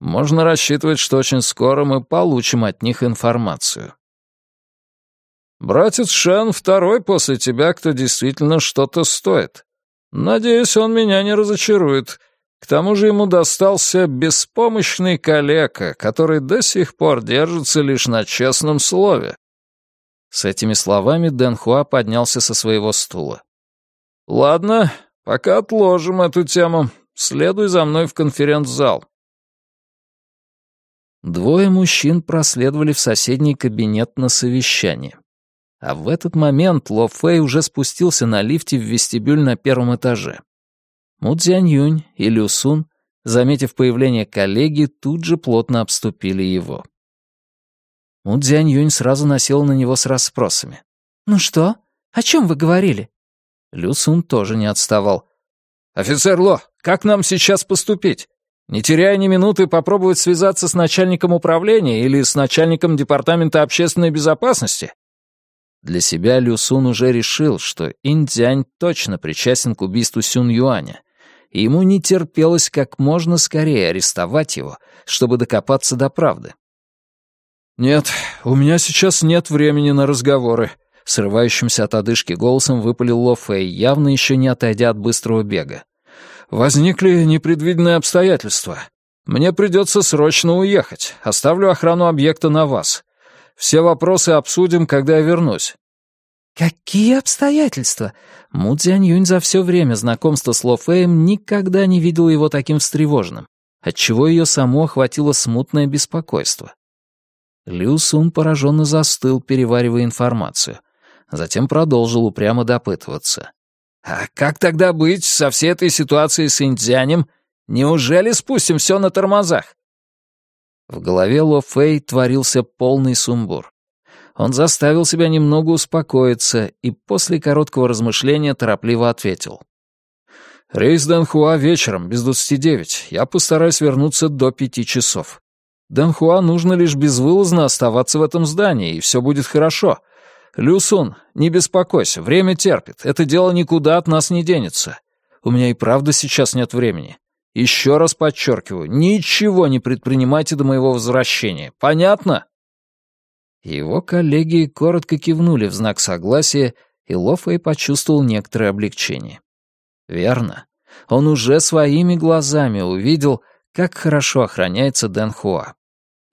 Можно рассчитывать, что очень скоро мы получим от них информацию. Братец Шен второй после тебя, кто действительно что-то стоит. Надеюсь, он меня не разочарует. К тому же ему достался беспомощный калека, который до сих пор держится лишь на честном слове. С этими словами Дэн Хуа поднялся со своего стула. «Ладно, пока отложим эту тему. Следуй за мной в конференц-зал». Двое мужчин проследовали в соседний кабинет на совещание. А в этот момент Ло Фэй уже спустился на лифте в вестибюль на первом этаже. Му Цзянь Юнь и Лю Сун, заметив появление коллеги, тут же плотно обступили его. Му Цзянь Юнь сразу насел на него с расспросами. «Ну что? О чем вы говорили?» Лю Сун тоже не отставал. «Офицер Ло, как нам сейчас поступить? Не теряя ни минуты, попробовать связаться с начальником управления или с начальником департамента общественной безопасности? Для себя Лю Сун уже решил, что Индзянь точно причастен к убийству Сюн Юаня, и ему не терпелось как можно скорее арестовать его, чтобы докопаться до правды. «Нет, у меня сейчас нет времени на разговоры», — срывающимся от одышки голосом выпалил Ло Фэй, явно еще не отойдя от быстрого бега. «Возникли непредвиденные обстоятельства. Мне придется срочно уехать. Оставлю охрану объекта на вас. Все вопросы обсудим, когда я вернусь». «Какие обстоятельства?» Му Цзянь за все время знакомства с Ло Фэем никогда не видел его таким встревоженным, отчего ее само охватило смутное беспокойство. Лю Сун пораженно застыл, переваривая информацию. Затем продолжил упрямо допытываться. «А как тогда быть со всей этой ситуацией с Индзянем? Неужели спустим все на тормозах? В голове Ло Фэй творился полный сумбур. Он заставил себя немного успокоиться и после короткого размышления торопливо ответил. «Рейс Дэнхуа вечером, без двадцати девять. Я постараюсь вернуться до пяти часов. Дэнхуа нужно лишь безвылазно оставаться в этом здании, и все будет хорошо. Люсун, не беспокойся, время терпит. Это дело никуда от нас не денется. У меня и правда сейчас нет времени. Еще раз подчеркиваю, ничего не предпринимайте до моего возвращения. Понятно?» Его коллеги коротко кивнули в знак согласия, и Лофей почувствовал некоторое облегчение. Верно. Он уже своими глазами увидел, как хорошо охраняется Дэн Хуа.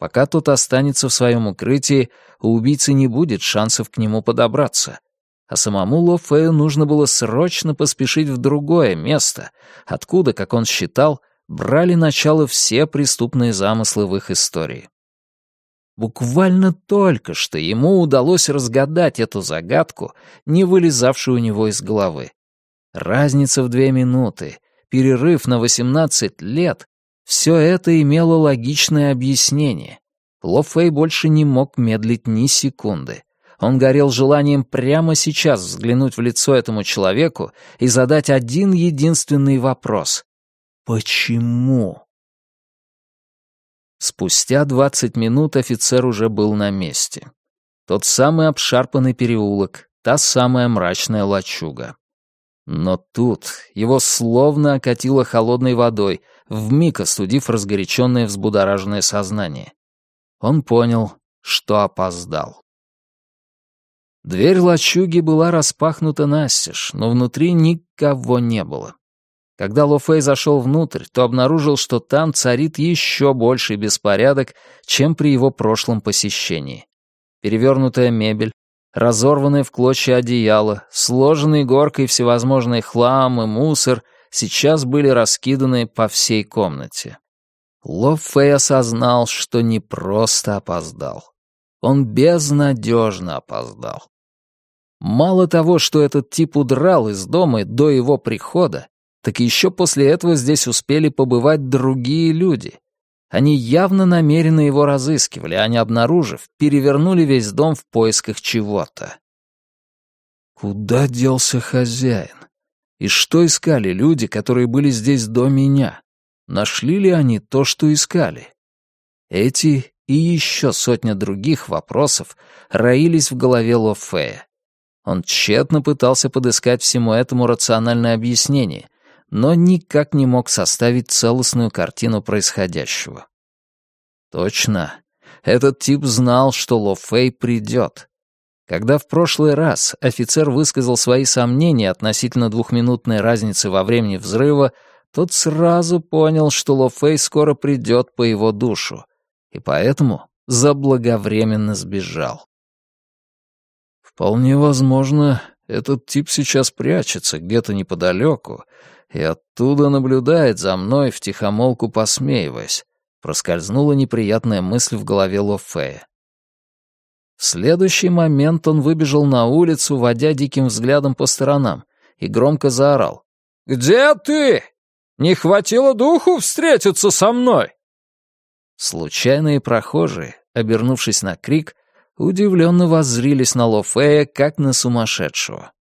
Пока тот останется в своем укрытии, у убийцы не будет шансов к нему подобраться а самому Ло Фэю нужно было срочно поспешить в другое место, откуда, как он считал, брали начало все преступные замыслы в их истории. Буквально только что ему удалось разгадать эту загадку, не вылезавшую у него из головы. Разница в две минуты, перерыв на 18 лет — все это имело логичное объяснение. Ло Фэй больше не мог медлить ни секунды. Он горел желанием прямо сейчас взглянуть в лицо этому человеку и задать один единственный вопрос. Почему? Спустя двадцать минут офицер уже был на месте. Тот самый обшарпанный переулок, та самая мрачная лачуга. Но тут его словно окатило холодной водой, вмиг остудив разгоряченное взбудораженное сознание. Он понял, что опоздал. Дверь лачуги была распахнута настежь, но внутри никого не было. Когда Ло Фэй зашел внутрь, то обнаружил, что там царит еще больший беспорядок, чем при его прошлом посещении. Перевернутая мебель, разорванное в клочья одеяло, сложенный горкой всевозможный хлам и мусор сейчас были раскиданы по всей комнате. Ло Фэй осознал, что не просто опоздал. Он безнадежно опоздал. Мало того, что этот тип удрал из дома до его прихода, так еще после этого здесь успели побывать другие люди. Они явно намеренно его разыскивали, а не обнаружив, перевернули весь дом в поисках чего-то. Куда делся хозяин? И что искали люди, которые были здесь до меня? Нашли ли они то, что искали? Эти и еще сотня других вопросов роились в голове Лофея. Он тщетно пытался подыскать всему этому рациональное объяснение, но никак не мог составить целостную картину происходящего. Точно, этот тип знал, что Ло Фэй придет. Когда в прошлый раз офицер высказал свои сомнения относительно двухминутной разницы во времени взрыва, тот сразу понял, что Ло Фэй скоро придет по его душу, и поэтому заблаговременно сбежал. Вполне возможно, этот тип сейчас прячется где-то неподалеку и оттуда наблюдает за мной, втихомолку посмеиваясь. Проскользнула неприятная мысль в голове Лофея. В следующий момент он выбежал на улицу, водя диким взглядом по сторонам, и громко заорал. «Где ты? Не хватило духу встретиться со мной?» Случайные прохожие, обернувшись на крик, удивленно воззрились на Лофея, как на сумасшедшего.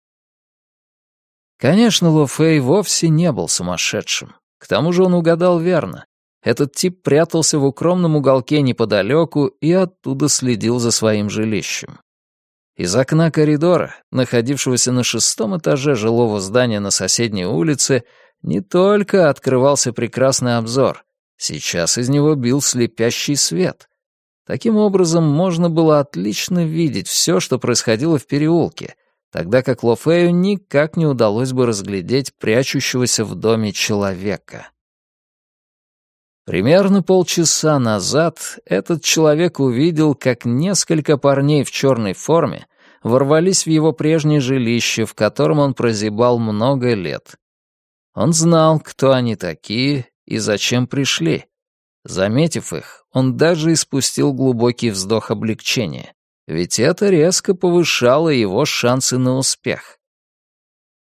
Конечно, Лофей вовсе не был сумасшедшим. К тому же он угадал верно. Этот тип прятался в укромном уголке неподалеку и оттуда следил за своим жилищем. Из окна коридора, находившегося на шестом этаже жилого здания на соседней улице, не только открывался прекрасный обзор, сейчас из него бил слепящий свет. Таким образом, можно было отлично видеть все, что происходило в переулке, тогда как Лофею никак не удалось бы разглядеть прячущегося в доме человека. Примерно полчаса назад этот человек увидел, как несколько парней в черной форме ворвались в его прежнее жилище, в котором он прозябал много лет. Он знал, кто они такие и зачем пришли. Заметив их, он даже испустил глубокий вздох облегчения, ведь это резко повышало его шансы на успех.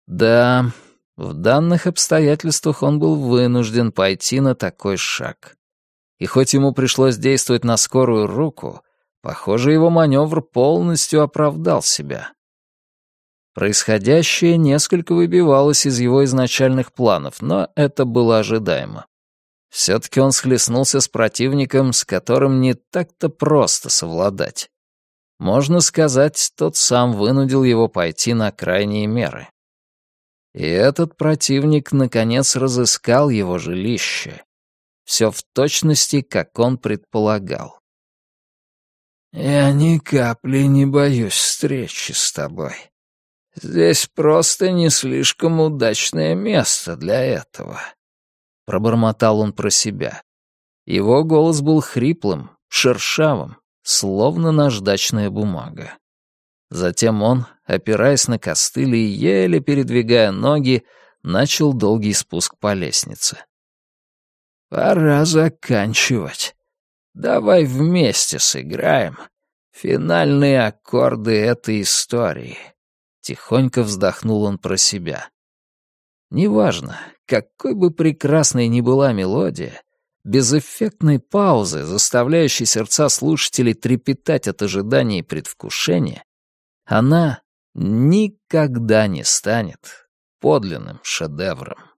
Да, в данных обстоятельствах он был вынужден пойти на такой шаг. И хоть ему пришлось действовать на скорую руку, похоже, его маневр полностью оправдал себя. Происходящее несколько выбивалось из его изначальных планов, но это было ожидаемо. Все-таки он схлестнулся с противником, с которым не так-то просто совладать. Можно сказать, тот сам вынудил его пойти на крайние меры. И этот противник, наконец, разыскал его жилище. Все в точности, как он предполагал. «Я ни капли не боюсь встречи с тобой. Здесь просто не слишком удачное место для этого», — пробормотал он про себя. Его голос был хриплым, шершавым, словно наждачная бумага. Затем он, опираясь на костыли и еле передвигая ноги, начал долгий спуск по лестнице. «Пора заканчивать. Давай вместе сыграем финальные аккорды этой истории». Тихонько вздохнул он про себя. Неважно, какой бы прекрасной ни была мелодия, без эффектной паузы, заставляющей сердца слушателей трепетать от ожидания и предвкушения, она никогда не станет подлинным шедевром.